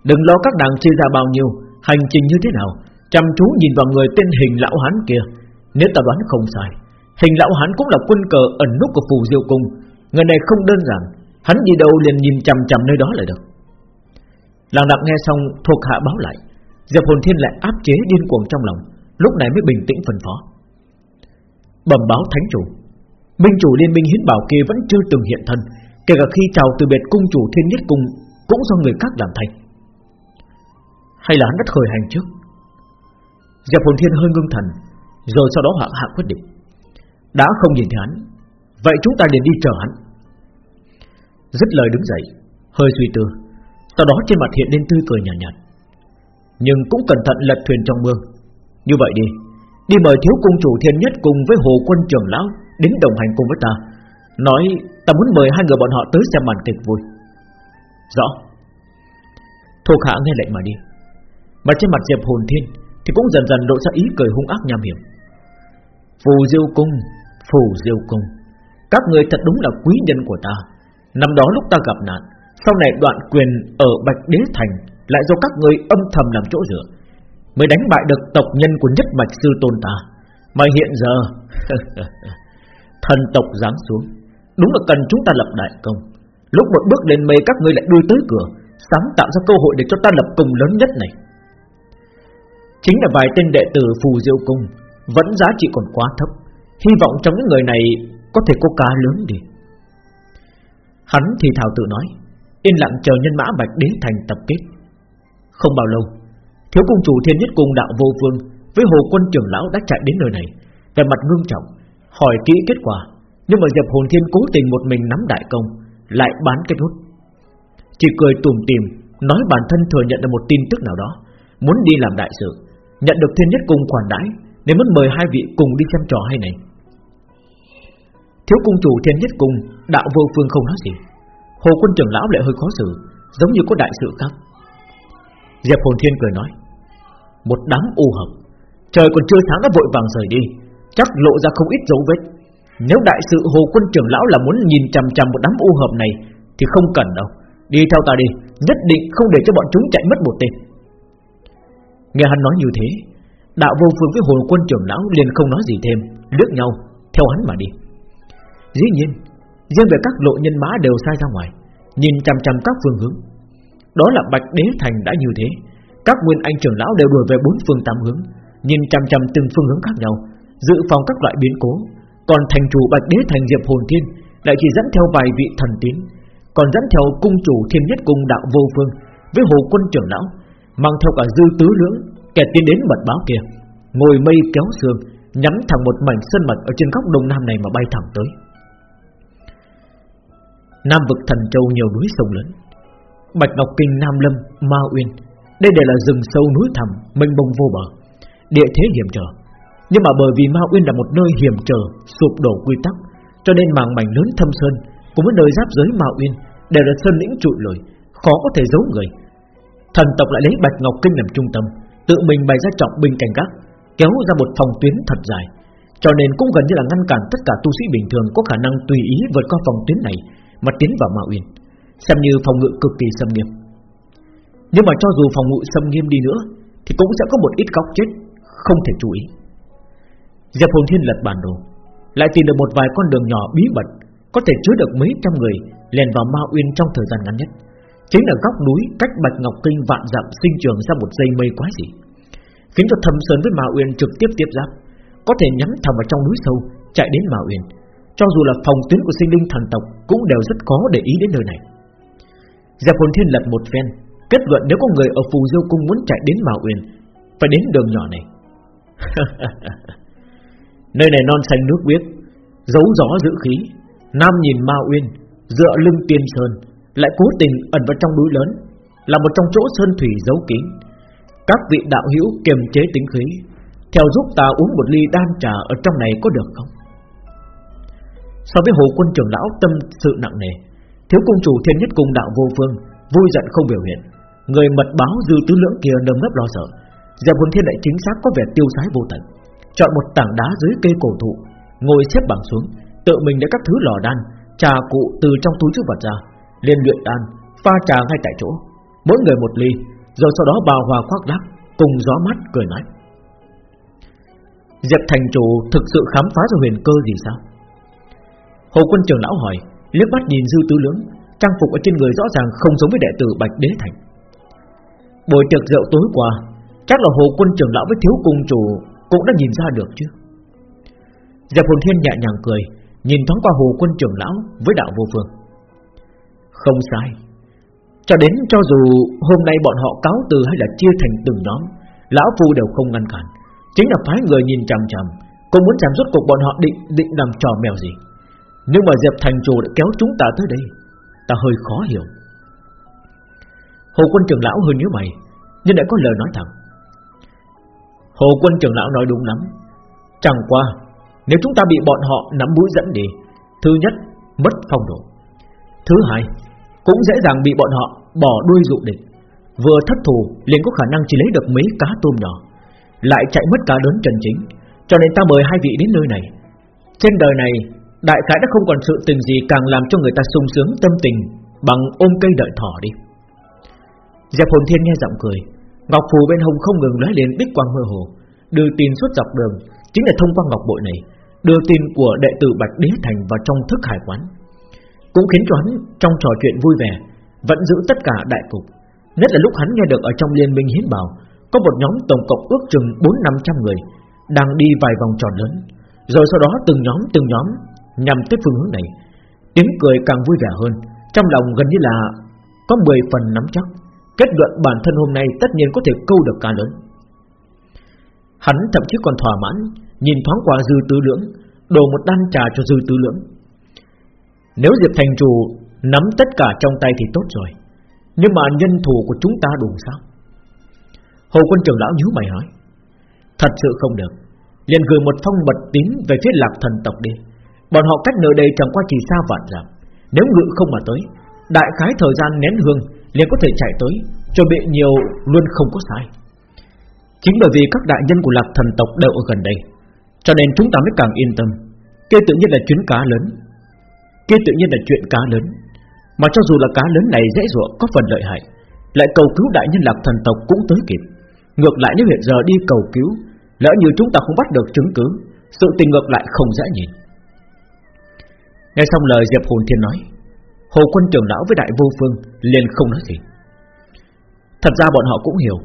Đừng lo các nàng chia ra bao nhiêu, Hành trình như thế nào, Chăm chú nhìn vào người tên hình lão hán kia. Nếu ta đoán không sai, Hình lão hán cũng là quân cờ ẩn nút của phù diêu cung. Người này không đơn giản, Hắn đi đâu liền nhìn chằm chằm nơi đó là được. Làng đặng nghe xong thuộc hạ báo lại, Diệp hồn thiên lại áp chế điên cuồng trong lòng, Lúc này mới bình tĩnh phân phó. Bẩm báo thánh chủ Minh chủ liên minh hiến bảo kia vẫn chưa từng hiện thân Kể cả khi chào từ biệt cung chủ thiên nhất cung Cũng do người khác làm thành. Hay là hắn đã khởi hành trước? Diệp hồn thiên hơi ngưng thần Rồi sau đó hạ hạ quyết định. Đã không nhìn thấy hắn Vậy chúng ta liền đi chờ hắn. Dứt lời đứng dậy Hơi suy tư Sau đó trên mặt hiện lên tươi cười nhàn nhạt, nhạt. Nhưng cũng cẩn thận lật thuyền trong mương. Như vậy đi Đi mời thiếu cung chủ thiên nhất cùng với hồ quân trưởng lão. Đến đồng hành cùng với ta. Nói, ta muốn mời hai người bọn họ tới xem màn kịch vui. Rõ. Thuộc hạ nghe lệnh mà đi. Mà trên mặt Diệp hồn thiên Thì cũng dần dần lộ ra ý cười hung ác nham hiểm. Phù diêu cung, Phù diêu cung, Các người thật đúng là quý nhân của ta. Năm đó lúc ta gặp nạn, Sau này đoạn quyền ở Bạch Đế Thành Lại do các người âm thầm làm chỗ dựa, Mới đánh bại được tộc nhân của nhất mạch sư tôn ta. Mà hiện giờ <laughs> Thần tộc giáng xuống. Đúng là cần chúng ta lập đại công. Lúc một bước lên mây các ngươi lại đuôi tới cửa, Sáng tạo ra cơ hội để cho ta lập công lớn nhất này. Chính là vài tên đệ tử phù diêu cung, Vẫn giá trị còn quá thấp. Hy vọng trong những người này Có thể có cá lớn đi. Hắn thì thảo tự nói, Yên lặng chờ nhân mã bạch đế thành tập kết. Không bao lâu, Thiếu cung chủ thiên nhất cung đạo vô vương Với hồ quân trưởng lão đã chạy đến nơi này Về mặt ngưng trọng. Hỏi kỹ kết quả. Nhưng mà Diệp Hồn Thiên cố tình một mình nắm đại công, Lại bán kết nút Chỉ cười tùm tìm, Nói bản thân thừa nhận được một tin tức nào đó, Muốn đi làm đại sự, Nhận được thiên nhất cung quản đãi, Nên muốn mời hai vị cùng đi xem trò hay này. Thiếu cung chủ thiên nhất cung, Đạo vô phương không nói gì. Hồ quân trưởng lão lại hơi khó xử, Giống như có đại sự khác. Diệp hồn thiên cười nói, Một đám u hợp Trời còn chưa sáng đã vội vàng rời đi Chắc lộ ra không ít dấu vết. Nếu đại sự hồ quân trưởng lão là muốn nhìn chằm chằm một đám u hợp này, Thì không cần đâu. Đi theo ta đi, Nhất định không để cho bọn chúng chạy mất một tên. Nghe hắn nói như thế, Đạo vô phương với hồ quân trưởng lão liền không nói gì thêm Lướt nhau, Theo hắn mà đi. Dĩ nhiên, Riêng về các lộ nhân mã đều sai ra ngoài, Nhìn chằm chằm các phương hướng. Đó là Bạch Đế Thành đã như thế, Các nguyên anh trưởng lão đều đuổi về bốn phương tám hướng, Nhìn chằm chằm từng phương hướng khác nhau Dự phòng các loại biến cố, Còn thành chủ Bạch Đế Thành Diệp Hồn Thiên Lại chỉ dẫn theo vài vị thần tín, Còn dẫn theo cung chủ thiên nhất cung đạo vô phương Với hồ quân trưởng lão, Mang theo cả dư tứ lưỡng Kẻ tiến đến mật báo kia, Ngồi mây kéo sương, Nhắm thẳng một mảnh sân mật Ở trên góc đông nam này mà bay thẳng tới. Nam vực thần châu nhiều núi sông lớn, Bạch Ngọc Kinh, Nam Lâm, Ma Uyên, Đây đều là rừng sâu núi thẳm, mênh mông vô bờ, Địa thế hiểm trở. Nhưng mà bởi vì Ma Uyên là một nơi hiểm trở Sụp đổ quy tắc Cho nên màng mảnh lớn thâm sơn Cùng với nơi giáp giới Ma Uyên Đều là sơn lĩnh trụi lồi Khó có thể giấu người Thần tộc lại lấy Bạch Ngọc Kinh làm trung tâm Tự mình bày ra trọng binh cảnh gác Kéo ra một phòng tuyến thật dài Cho nên cũng gần như là ngăn cản tất cả tu sĩ bình thường Có khả năng tùy ý vượt qua phòng tuyến này mà tiến vào Ma Uyên, xem như phòng ngự cực kỳ xâm nghiêm. Nhưng mà cho dù phòng ngự xâm nghiêm đi nữa, thì cũng sẽ có một ít góc chết không thể chú ý. Diệp Hồn Thiên lật bản đồ, lại tìm được một vài con đường nhỏ bí mật có thể chứa được mấy trăm người lèn vào Ma Uyên trong thời gian ngắn nhất. Chính là góc núi cách Bạch Ngọc Kinh vạn dặm sinh trường ra một dây mây quái dị, khiến cho Thâm Sơn với Ma Uyên trực tiếp tiếp giáp, có thể nhắm thẳng vào trong núi sâu chạy đến Ma Uyên. Cho dù là phòng tuyến của sinh linh thần tộc Cũng đều rất khó để ý đến nơi này. Diệp hồn thiên lật một phen Kết luận nếu có người ở phù diêu cung muốn chạy đến Ma Uyên Phải đến đường nhỏ này. <laughs> Nơi này non xanh nước biếc, Giấu gió giữ khí. Nam nhìn Ma Uyên, Dựa lưng tiên sơn, Lại cố tình ẩn vào trong núi lớn, Là một trong chỗ sơn thủy giấu kín. Các vị đạo hữu kiềm chế tính khí, Theo giúp ta uống một ly đan trà Ở trong này có được không? So với hồ quân trưởng lão tâm sự nặng nề, Thiếu cung chủ thiên nhất cùng đạo vô phương, Vui giận không biểu hiện. Người mật báo dư tứ lưỡng kia nơm nấp lo sợ Diệp Hồn Thiên lại chính xác có vẻ tiêu sái vô tận. Chọn một tảng đá dưới cây cổ thụ, Ngồi xếp bằng xuống, Tự mình lấy các thứ lò đan, Trà cụ từ trong túi chứa vật ra, liền luyện đan, Pha trà ngay tại chỗ. Mỗi người một ly, Rồi sau đó bao hòa khoác lác, Cùng gió mát cười nói. Diệp thành chủ thực sự khám phá ra huyền cơ gì sao? Hồ quân trưởng lão hỏi, liếc mắt nhìn dư tứ lưỡng, Trang phục ở trên người rõ ràng không giống với đệ tử Bạch Đế Thành. Buổi tiệc rượu tối qua, Chắc là hồ quân trưởng lão với thiếu cung chủ cũng đã nhìn ra được chứ. Diệp hồn thiên nhẹ nhàng cười, Nhìn thoáng qua hồ quân trưởng lão Với đạo vô phương. Không sai. Cho đến cho dù hôm nay bọn họ cáo từ Hay là chia thành từng nhóm, Lão Phu đều không ngăn cản. Chính là phái người nhìn chằm chằm, Cũng muốn chạm rốt cuộc bọn họ định định làm trò mèo gì. Nhưng mà Diệp thành chủ đã kéo chúng ta tới đây, Ta hơi khó hiểu. Hồ quân trưởng lão hơi nhíu mày, Nhưng lại có lời nói thẳng. Hồ quân trưởng lão nói đúng lắm. Chẳng qua, Nếu chúng ta bị bọn họ nắm mũi dẫn đi, Thứ nhất, mất phong độ. Thứ hai, Cũng dễ dàng bị bọn họ bỏ đuôi dụ địch. Vừa thất thù, liền có khả năng chỉ lấy được mấy cá tôm nhỏ, Lại chạy mất cá lớn trần chính. Cho nên ta mời hai vị đến nơi này. Trên đời này, Đại khái đã không còn sự tình gì càng làm cho người ta sung sướng tâm tình Bằng ôm cây đợi thỏ đi. Diệp hồn thiên nghe giọng cười Ngọc phù bên hông không ngừng lóe lên bích quang mơ hồ. Đưa tin suốt dọc đường Chính là thông qua ngọc bội này, Đưa tin của đệ tử Bạch Đế Thành vào trong thức hải quán. Cũng khiến cho hắn trong trò chuyện vui vẻ, Vẫn giữ tất cả đại cục. Nhất là lúc hắn nghe được ở trong liên minh hiến bảo Có một nhóm tổng cộng ước chừng 4-500 người Đang đi vài vòng tròn lớn. Rồi sau đó từng nhóm từng nhóm Nhằm tới phương hướng này. Tiếng cười càng vui vẻ hơn, Trong lòng gần như là Có 10 phần nắm chắc. Kết luận bản thân hôm nay tất nhiên có thể câu được cá lớn. Hắn thậm chí còn thỏa mãn, Nhìn thoáng qua dư tứ lưỡng, Đổ một đan trà cho dư tứ lưỡng. Nếu Diệp Thành Chủ Nắm tất cả trong tay thì tốt rồi, Nhưng mà nhân thủ của chúng ta đủ sao? Hồ quân trưởng lão nhíu mày nói, Thật sự không được. Liền gửi một phong mật tín về phía lạc thần tộc đi. Bọn họ cách nơi đây chẳng qua chỉ xa vạn dặm. Nếu ngự không mà tới, Đại khái thời gian nén hương liền có thể chạy tới, Chuẩn bị nhiều luôn không có sai. Chính bởi vì các đại nhân của lạc thần tộc đều ở gần đây, Cho nên chúng ta mới càng yên tâm. Kia tự nhiên là chuyến cá lớn, Kia tự nhiên là chuyện cá lớn. Mà cho dù là cá lớn này dễ dụa, có phần lợi hại, Lại cầu cứu đại nhân lạc thần tộc cũng tới kịp. Ngược lại nếu hiện giờ đi cầu cứu, Lỡ như chúng ta không bắt được chứng cứ, Sự tình ngược lại không dễ nhìn. Nghe xong lời Diệp Hồn Thiên nói Hồ quân trưởng lão với đại vô phương liền không nói gì. Thật ra bọn họ cũng hiểu,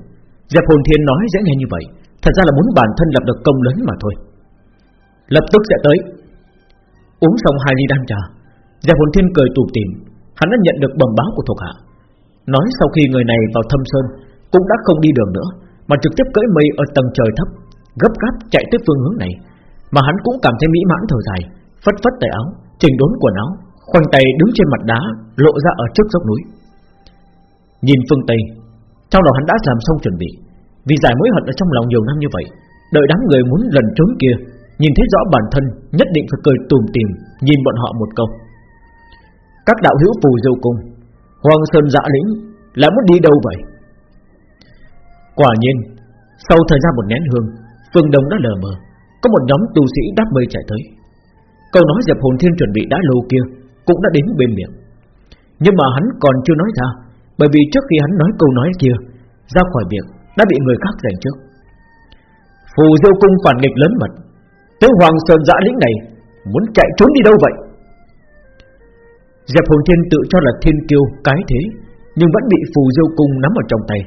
Diệp Hồn Thiên nói dễ nghe như vậy, Thật ra là muốn bản thân lập được công lớn mà thôi. Lập tức sẽ tới. Uống xong hai ly đan trà, Diệp Hồn Thiên cười tủm tỉm, Hắn đã nhận được bẩm báo của thuộc hạ. Nói sau khi người này vào thâm sơn, Cũng đã không đi đường nữa, Mà trực tiếp cưỡi mây ở tầng trời thấp, Gấp gáp chạy tới phương hướng này, Mà hắn cũng cảm thấy mỹ mãn thở dài, Phất phất tay áo, Chỉnh đốn quần áo. Khoanh tay đứng trên mặt đá, Lộ ra ở trước dốc núi. Nhìn phương Tây, Trong đầu hắn đã làm xong chuẩn bị, Vì giải mối hận ở trong lòng nhiều năm như vậy, Đợi đám người muốn lần trốn kia, Nhìn thấy rõ bản thân, Nhất định phải cười tùm tìm, Nhìn bọn họ một câu. Các đạo hữu phù diêu cung, Hoàng Sơn dạ lĩnh Là muốn đi đâu vậy? Quả nhiên, Sau thời gian một nén hương, Phương Đông đã lờ mờ, Có một nhóm tu sĩ đáp mây chạy tới. Câu nói dẹp Hồn Thiên chuẩn bị đã lâu kia cũng đã đến bên miệng. Nhưng mà hắn còn chưa nói ra, Bởi vì trước khi hắn nói câu nói kia, Ra khỏi miệng đã bị người khác giành trước. Phù Diêu Cung phản nghịch lớn mật Tới Hoàng Sơn dã lĩnh này Muốn chạy trốn đi đâu vậy? Diệp Hồng Thiên tự cho là thiên kiêu cái thế, Nhưng vẫn bị Phù Diêu Cung nắm ở trong tay,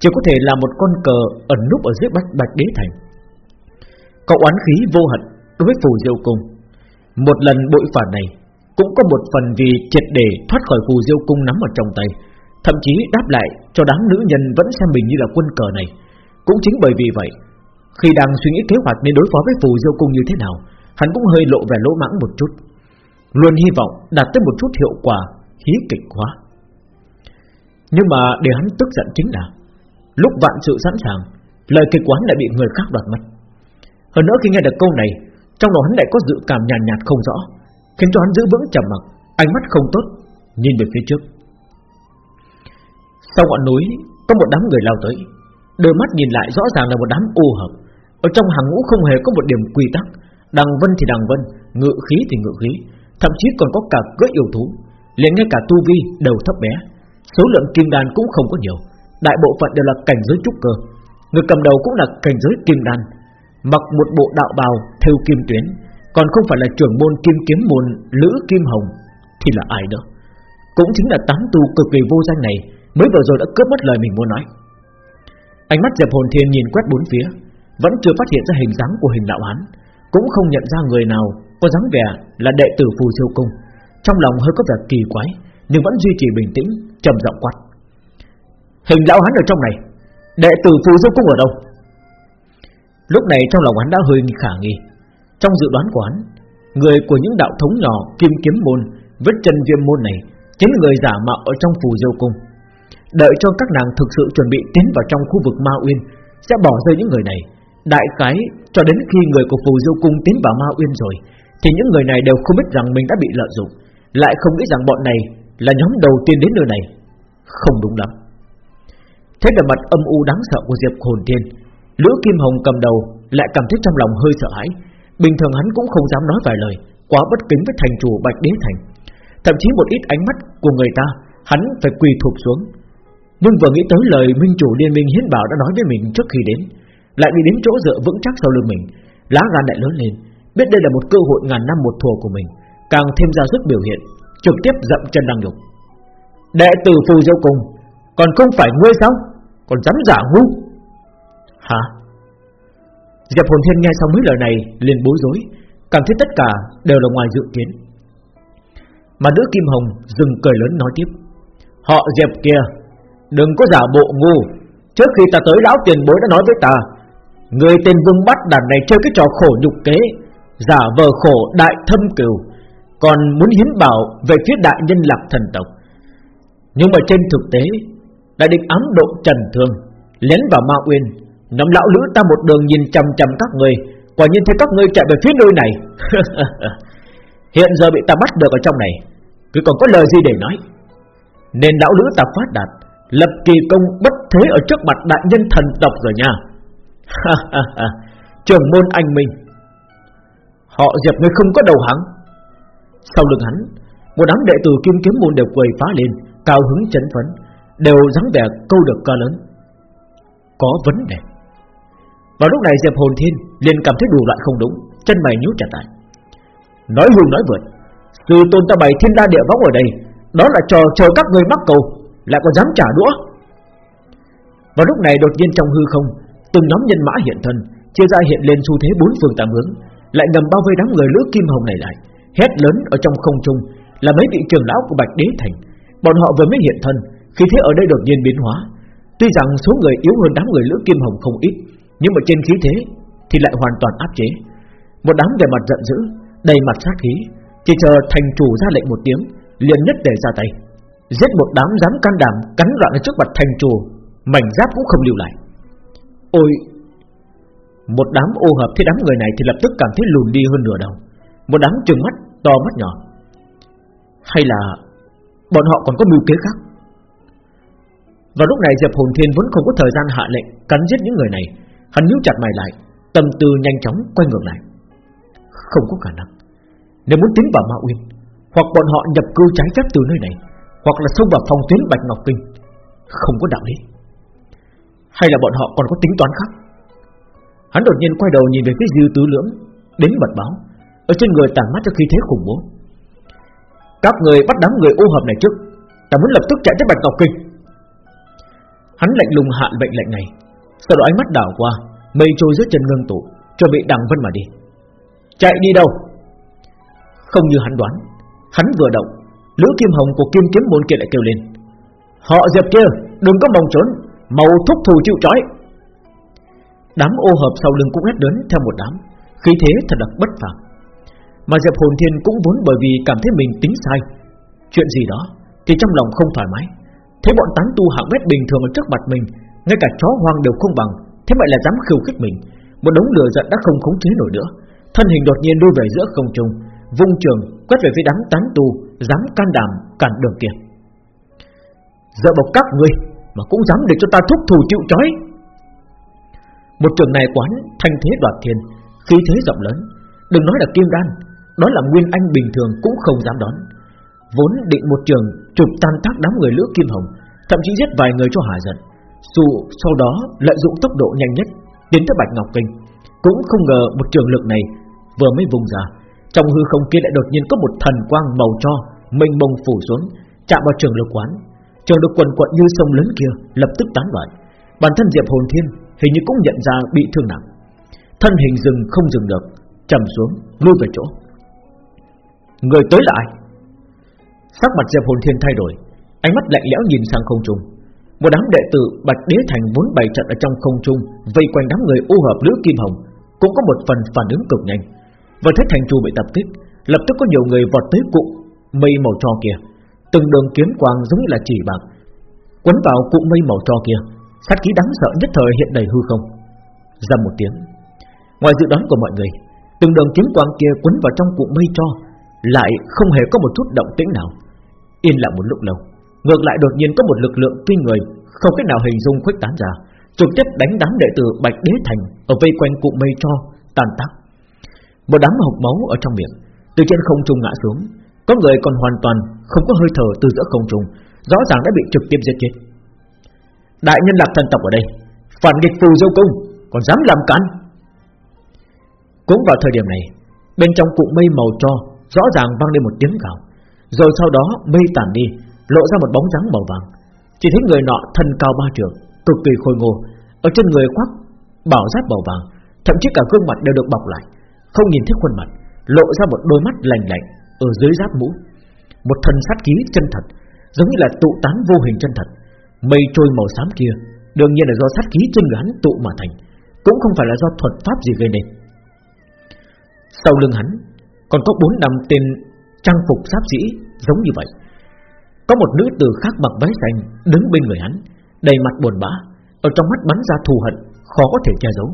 Chỉ có thể là một con cờ ẩn núp ở dưới bách bạch đế thành. Cậu oán khí vô hận đối với Phù Diêu Cung. Một lần bội phản này cũng có một phần vì triệt để thoát khỏi phù diêu cung nắm ở trong tay Thậm chí đáp lại cho đám nữ nhân vẫn xem mình như là quân cờ này. Cũng chính bởi vì vậy Khi đang suy nghĩ kế hoạch nên đối phó với phù diêu cung như thế nào Hắn cũng hơi lộ vẻ lỗ mãng một chút Luôn hy vọng đạt tới một chút hiệu quả Hí kịch hóa. Nhưng mà để hắn tức giận chính là Lúc vạn sự sẵn sàng Lời kịch quán lại bị người khác đoạt mất. Hơn nữa khi nghe được câu này trong đầu hắn lại có dự cảm nhàn nhạt, nhạt không rõ. Khiến cho hắn giữ vững trầm mặc, Ánh mắt không tốt, Nhìn về phía trước. Sau ngọn núi, Có một đám người lao tới. Đôi mắt nhìn lại rõ ràng là một đám ô hợp. Ở trong hàng ngũ không hề có một điểm quy tắc. Đằng vân thì đằng vân, Ngự khí thì ngự khí, Thậm chí còn có cả cưỡi yêu thú. Liền ngay cả tu vi đều thấp bé. Số lượng kim đan cũng không có nhiều. Đại bộ phận đều là cảnh giới trúc cơ. Người cầm đầu cũng là cảnh giới kim đan. Mặc một bộ đạo bào theo kim tuyến. Còn không phải là trưởng môn kim kiếm môn, Lữ Kim Hồng, Thì là ai nữa? Cũng chính là tám tu cực kỳ vô danh này Mới vừa rồi đã cướp mất lời mình muốn nói. Ánh mắt Diệp Hồn Thiên nhìn quét bốn phía, Vẫn chưa phát hiện ra hình dáng của hình đạo hán, Cũng không nhận ra người nào Có dáng vẻ là đệ tử phù siêu cung Trong lòng hơi có vẻ kỳ quái, Nhưng vẫn duy trì bình tĩnh, trầm giọng quát. Hình lão hán ở trong này, Đệ tử phù siêu cung ở đâu? Lúc này trong lòng hắn đã hơi khả nghi. Trong dự đoán của hắn, Người của những đạo thống nhỏ Kim kiếm môn, Vết chân viêm môn này Chính là người giả mạo ở trong phù diêu cung. Đợi cho các nàng thực sự chuẩn bị tiến vào trong khu vực Ma Uyên, Sẽ bỏ rơi những người này. Đại cái cho đến khi người của phù diêu cung tiến vào Ma Uyên rồi, Thì những người này đều không biết rằng mình đã bị lợi dụng. Lại không nghĩ rằng bọn này Là nhóm đầu tiên đến nơi này. Không đúng lắm. Thế là mặt âm u đáng sợ của Diệp Hồn Thiên Lữ Kim Hồng cầm đầu lại cảm thấy trong lòng hơi sợ hãi. Bình thường hắn cũng không dám nói vài lời, quá bất kính với thành chủ Bạch Đế Thành. Thậm chí một ít ánh mắt của người ta, hắn phải quỳ thuộc xuống. Nhưng vừa nghĩ tới lời minh chủ liên minh hiến bảo đã nói với mình trước khi đến, lại đi đến chỗ dựa vững chắc sau lưng mình, lá gan lại lớn lên, biết đây là một cơ hội ngàn năm một thùa của mình, càng thêm ra sức biểu hiện, trực tiếp dậm chân đằng nhục. Đệ tử phù diêu cùng, còn không phải ngươi sao? Còn dám giả ngu? Hả? Diệp Hồn Thiên nghe xong mấy lời này liền bối rối, cảm thấy tất cả đều là ngoài dự kiến. Mà nữ Kim Hồng dừng cười lớn nói tiếp: "Họ Diệp kia, đừng có giả bộ ngu. Trước khi ta tới lão tiền bối đã nói với ta, người tên Vương Bắt đàn này chơi cái trò khổ nhục kế, giả vờ khổ đại thâm cừu, còn muốn hiến bảo về phía đại nhân lạc thần tộc. Nhưng mà trên thực tế, đã định ám độ trần thương, lén vào Ma Uyên." Nhóm lão lữ ta một đường nhìn chằm chằm các người, Quả nhiên thấy các ngươi chạy về phía nơi này. <laughs> Hiện giờ bị ta bắt được ở trong này, Cứ còn có lời gì để nói? Nên lão lữ ta phát đạt Lập kỳ công bất thế ở trước mặt đại nhân thần tộc rồi nha. <laughs> Trường môn anh Minh, Họ dẹp người không có đầu hắn Sau lưng hắn, Một đám đệ tử kim kiếm môn đều quầy phá lên, Cao hứng chấn phấn, Đều dáng vẻ câu được ca lớn. Có vấn đề vào lúc này Diệp Hồn Thiên liền cảm thấy đủ loại không đúng, chân mày nhíu chặt lại. Nói hùng nói vượt, sư tôn ta bày thiên đa địa võng ở đây, đó là trò chờ các người mắc cầu, lại còn dám trả đũa. Vào lúc này đột nhiên trong hư không, từng nhóm nhân mã hiện thân, chia ra hiện lên xu thế bốn phương tám hướng, lại ngầm bao vây đám người lữ kim hồng này lại, hét lớn ở trong không trung là mấy vị trưởng lão của Bạch Đế Thành. Bọn họ vừa mới hiện thân, khi thế ở đây đột nhiên biến hóa. Tuy rằng số người yếu hơn đám người lữ kim hồng không ít, nhưng mà trên khí thế Thì lại hoàn toàn áp chế. Một đám về mặt giận dữ, Đầy mặt sát khí, Chỉ chờ thành chủ ra lệnh một tiếng, liền nhất để ra tay. Giết một đám dám can đảm Cắn loạn ở trước mặt thành chủ, Mảnh giáp cũng không lưu lại. Ôi! Một đám ô hợp thế đám người này Thì lập tức cảm thấy lùn đi hơn nửa đầu. Một đám trừng mắt, to mắt nhỏ. Hay là Bọn họ còn có mưu kế khác? Vào lúc này Diệp Hồn Thiên vẫn không có thời gian hạ lệnh Cắn giết những người này. Hắn nhíu chặt mày lại, Tâm tư nhanh chóng quay ngược lại. Không có khả năng. Nếu muốn tiến vào Ma Uyên, Hoặc bọn họ nhập cư trái phép từ nơi này, Hoặc là xông vào phòng tuyến Bạch Ngọc Kinh, Không có đạo lý. Hay là bọn họ còn có tính toán khác? Hắn đột nhiên quay đầu nhìn về phía Diêu Tứ Lưỡng, Đến mật báo, Ở trên người tàn mắt cho khí thế khủng bố. Các người bắt đám người ô hợp này trước, Ta muốn lập tức chạy tới Bạch Ngọc Kinh. Hắn lạnh lùng hạ bệnh lệnh này sau đó ánh mắt đảo qua, Mây trôi dưới chân ngưng tụ, Chuẩn bị đằng vân mà đi. Chạy đi đâu? Không như hắn đoán, Hắn vừa động Lữ kim hồng của kim kiếm môn kia lại kêu lên. Họ diệp kia, đừng có mong trốn, Màu thúc thù chịu trói. Đám ô hợp sau lưng cũng hét đến theo một đám, Khí thế thật là bất phàm. Mà Diệp Hồn Thiên cũng vốn bởi vì cảm thấy mình tính sai. Chuyện gì đó Thì trong lòng không thoải mái, Thấy bọn tán tu hạng vét bình thường ở trước mặt mình ngay cả chó hoang đều không bằng, Thế vậy là dám khiêu khích mình. Một đống lửa giận đã không khống chế nổi nữa. Thân hình đột nhiên đuôi về giữa không trung, Vung trường, quét về phía đám tán tu, Dám can đảm, cản đường kia. Giờ bọc các ngươi Mà cũng dám để cho ta thúc thủ chịu trói. Một trường này quán thanh thế đoạt thiên, Khí thế rộng lớn. Đừng nói là kim đan, Đó là nguyên anh bình thường cũng không dám đón. Vốn định một trường chụp tan tác đám người lữ kim hồng, Thậm chí giết vài người cho hả giận. Dù sau đó lợi dụng tốc độ nhanh nhất đến tới Bạch Ngọc Kinh, Cũng không ngờ một trường lực này Vừa mới vùng ra. Trong hư không kia lại đột nhiên có một thần quang màu cho, Mênh mông phủ xuống, Chạm vào trường lực quán. Trường lực quần quận như sông lớn kia lập tức tán loạn. Bản thân Diệp Hồn Thiên hình như cũng nhận ra bị thương nặng. Thân hình dừng không dừng được, trầm xuống, lui về chỗ. Người tới lại Sắc mặt Diệp Hồn Thiên thay đổi, Ánh mắt lạnh lẽo nhìn sang không trung. Một đám đệ tử Bạch Đế Thành vốn bày trận ở trong không trung, Vây quanh đám người u hợp lữ kim hồng, Cũng có một phần phản ứng cực nhanh. Vừa thấy thành chu bị tập kích, Lập tức có nhiều người vọt tới cụ mây màu cho kia. Từng đường kiếm quang giống như là chỉ bạc, Quấn vào cụ mây màu cho kia. Sát khí đáng sợ nhất thời hiện đầy hư không. Dầm một tiếng, Ngoài dự đoán của mọi người, Từng đường kiếm quang kia quấn vào trong cụ mây cho Lại không hề có một chút động tĩnh nào. Yên lặng một lúc lâu Ngược lại đột nhiên có một lực lượng kinh người, Không cách nào hình dung khuếch tán ra, Trực tiếp đánh đám đệ tử Bạch Đế Thành Ở vây quanh cụ mây cho, tàn tác. Một đám hộc máu ở trong miệng, Từ trên không trung ngã xuống, Có người còn hoàn toàn không có hơi thở từ giữa không trung, Rõ ràng đã bị trực tiếp giết chết. Đại nhân lạc thần tộc ở đây, Phản nghịch phù dâu cung Còn dám làm cản Cũng vào thời điểm này, Bên trong cụ mây màu cho Rõ ràng vang lên một tiếng gào, Rồi sau đó mây tản đi Lộ ra một bóng dáng màu vàng. Chỉ thấy người nọ thân cao ba trường Cực kỳ khôi ngô. Ở trên người khoác bảo giáp màu vàng, Thậm chí cả gương mặt đều được bọc lại. Không nhìn thấy khuôn mặt, Lộ ra một đôi mắt lạnh lạnh Ở dưới giáp mũ Một thân sát khí chân thật, Giống như là tụ tán vô hình chân thật. Mây trôi màu xám kia, Đương nhiên là do sát khí trên người hắn tụ mà thành, Cũng không phải là do thuật pháp gì gây nên. Sau lưng hắn, Còn có bốn năm tên trang phục giáp sĩ Giống như vậy. Có một nữ tử khác mặc váy xanh Đứng bên người hắn Đầy mặt buồn bã Ở trong mắt bắn ra thù hận Khó có thể che giấu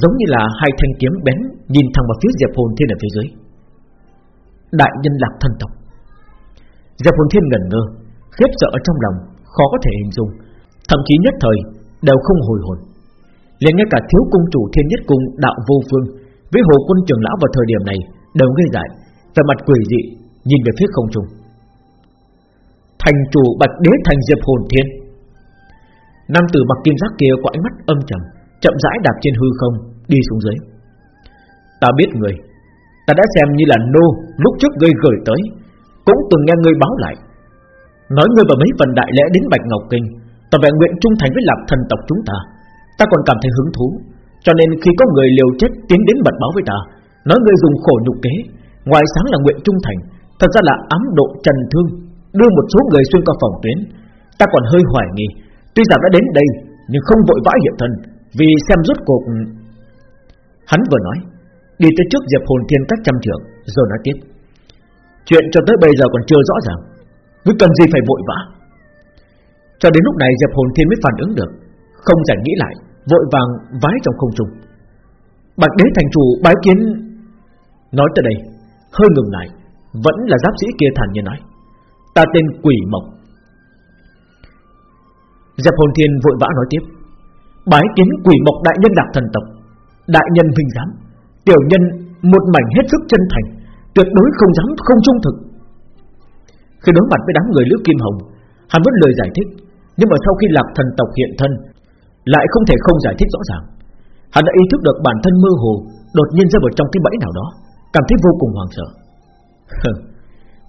Giống như là hai thanh kiếm bén Nhìn thẳng vào phía Diệp Hồn Thiên ở phía dưới Đại nhân lạc thân tộc Diệp Hồn Thiên ngẩn ngơ Khiếp sợ ở trong lòng khó có thể hình dung, thậm chí nhất thời đều không hồi hồn. liền ngay cả thiếu cung chủ thiên nhất cung đạo vô phương với hồ quân trưởng lão vào thời điểm này đều ngây dại, vẻ mặt quỷ dị nhìn về phía không trung. Thành chủ bạch đế thành diệp hồn thiên. Nam tử mặc kim giác kia có ánh mắt âm trầm, chậm rãi đạp trên hư không đi xuống dưới. Ta biết người, ta đã xem như là nô lúc trước ngươi gửi tới, cũng từng nghe ngươi báo lại Nói ngươi và mấy phần đại lễ đến Bạch Ngọc Kinh Tỏ vẻ nguyện trung thành với lạc thần tộc chúng ta Ta còn cảm thấy hứng thú Cho nên khi có người liều chết tiến đến bật báo với ta Nói ngươi dùng khổ nhục kế Ngoài sáng là nguyện trung thành Thật ra là ám độ trần thương Đưa một số người xuyên qua phòng tuyến. Ta còn hơi hoài nghi, Tuy rằng đã đến đây, Nhưng không vội vã hiện thân, Vì xem rốt cuộc. Hắn vừa nói, Đi tới trước Diệp Hồn Thiên cách trăm trưởng, Rồi nói tiếp. Chuyện cho tới bây giờ còn chưa rõ ràng Ngươi cần gì phải vội vã. Cho đến lúc này Diệp Hồn Thiên mới phản ứng được, Không giải nghĩ lại, Vội vàng vái trong không trung. Bạch đế thành chủ bái kiến, Nói tới đây, Hơi ngừng lại, Vẫn là giáp sĩ kia thản nhiên nói. Ta tên Quỷ Mộc. Giáp Hồn Thiên vội vã nói tiếp. Bái kiến Quỷ Mộc đại nhân đặc thần tộc. Đại nhân vinh giám, Tiểu nhân một mảnh hết sức chân thành, Tuyệt đối không dám không trung thực. Khi đối mặt với đám người Lữ Kim Hồng, Hắn vẫn lời giải thích, Nhưng mà sau khi lạc thần tộc hiện thân, Lại không thể không giải thích rõ ràng. Hắn đã ý thức được bản thân mơ hồ Đột nhiên ra vào trong cái bẫy nào đó, Cảm thấy vô cùng hoàng sợ.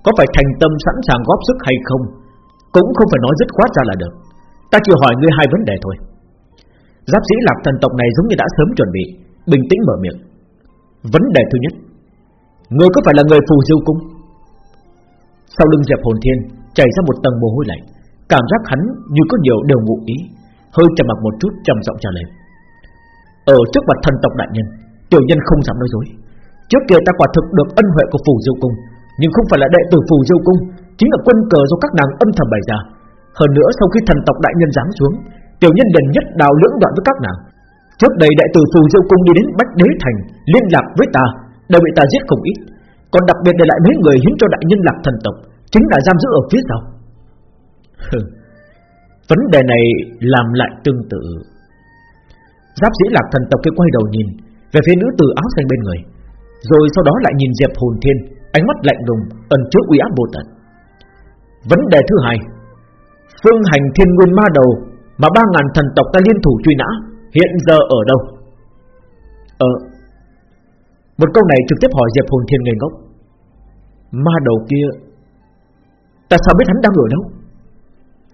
Có phải thành tâm sẵn sàng góp sức hay không? Cũng không phải nói dứt khoát ra là được. Ta chỉ hỏi ngươi hai vấn đề thôi. Giáp sĩ lạc thần tộc này giống như đã sớm chuẩn bị Bình tĩnh mở miệng. Vấn đề thứ nhất Ngươi có phải là người phù diêu cung? Sau lưng Diệp Hồn Thiên chảy ra một tầng mồ hôi lạnh, cảm giác hắn như có nhiều điều ngụ ý, hơi trầm mặc một chút trầm giọng trả lời. Ở trước mặt thần tộc đại nhân, tiểu nhân không dám nói dối. Trước kia ta quả thực được ân huệ của phù diêu cung, nhưng không phải là đệ tử phù diêu cung, chính là quân cờ do các nàng âm thầm bày ra. Hơn nữa sau khi thần tộc đại nhân giáng xuống, tiểu nhân lần nhất đào lưỡng đoạn với các nàng. Trước đây đệ tử phù diêu cung đi đến bách đế thành liên lạc với ta, đều bị ta giết không ít. Còn đặc biệt để lại mấy người hiến cho đại nhân lạc thần tộc Chính là giam giữ ở phía sau Vấn đề này làm lại tương tự Giáp sĩ lạc thần tộc kia quay đầu nhìn Về phía nữ tử áo xanh bên người Rồi sau đó lại nhìn Diệp hồn thiên Ánh mắt lạnh lùng, ẩn chứa uy áp vô tận. Vấn đề thứ hai, Phương hành thiên nguyên ma đầu Mà ba ngàn thần tộc ta liên thủ truy nã Hiện giờ ở đâu? Ờ Một câu này trực tiếp hỏi Diệp hồn thiên ngây ngốc. Ma đầu kia, Ta sao biết hắn đang ở đâu?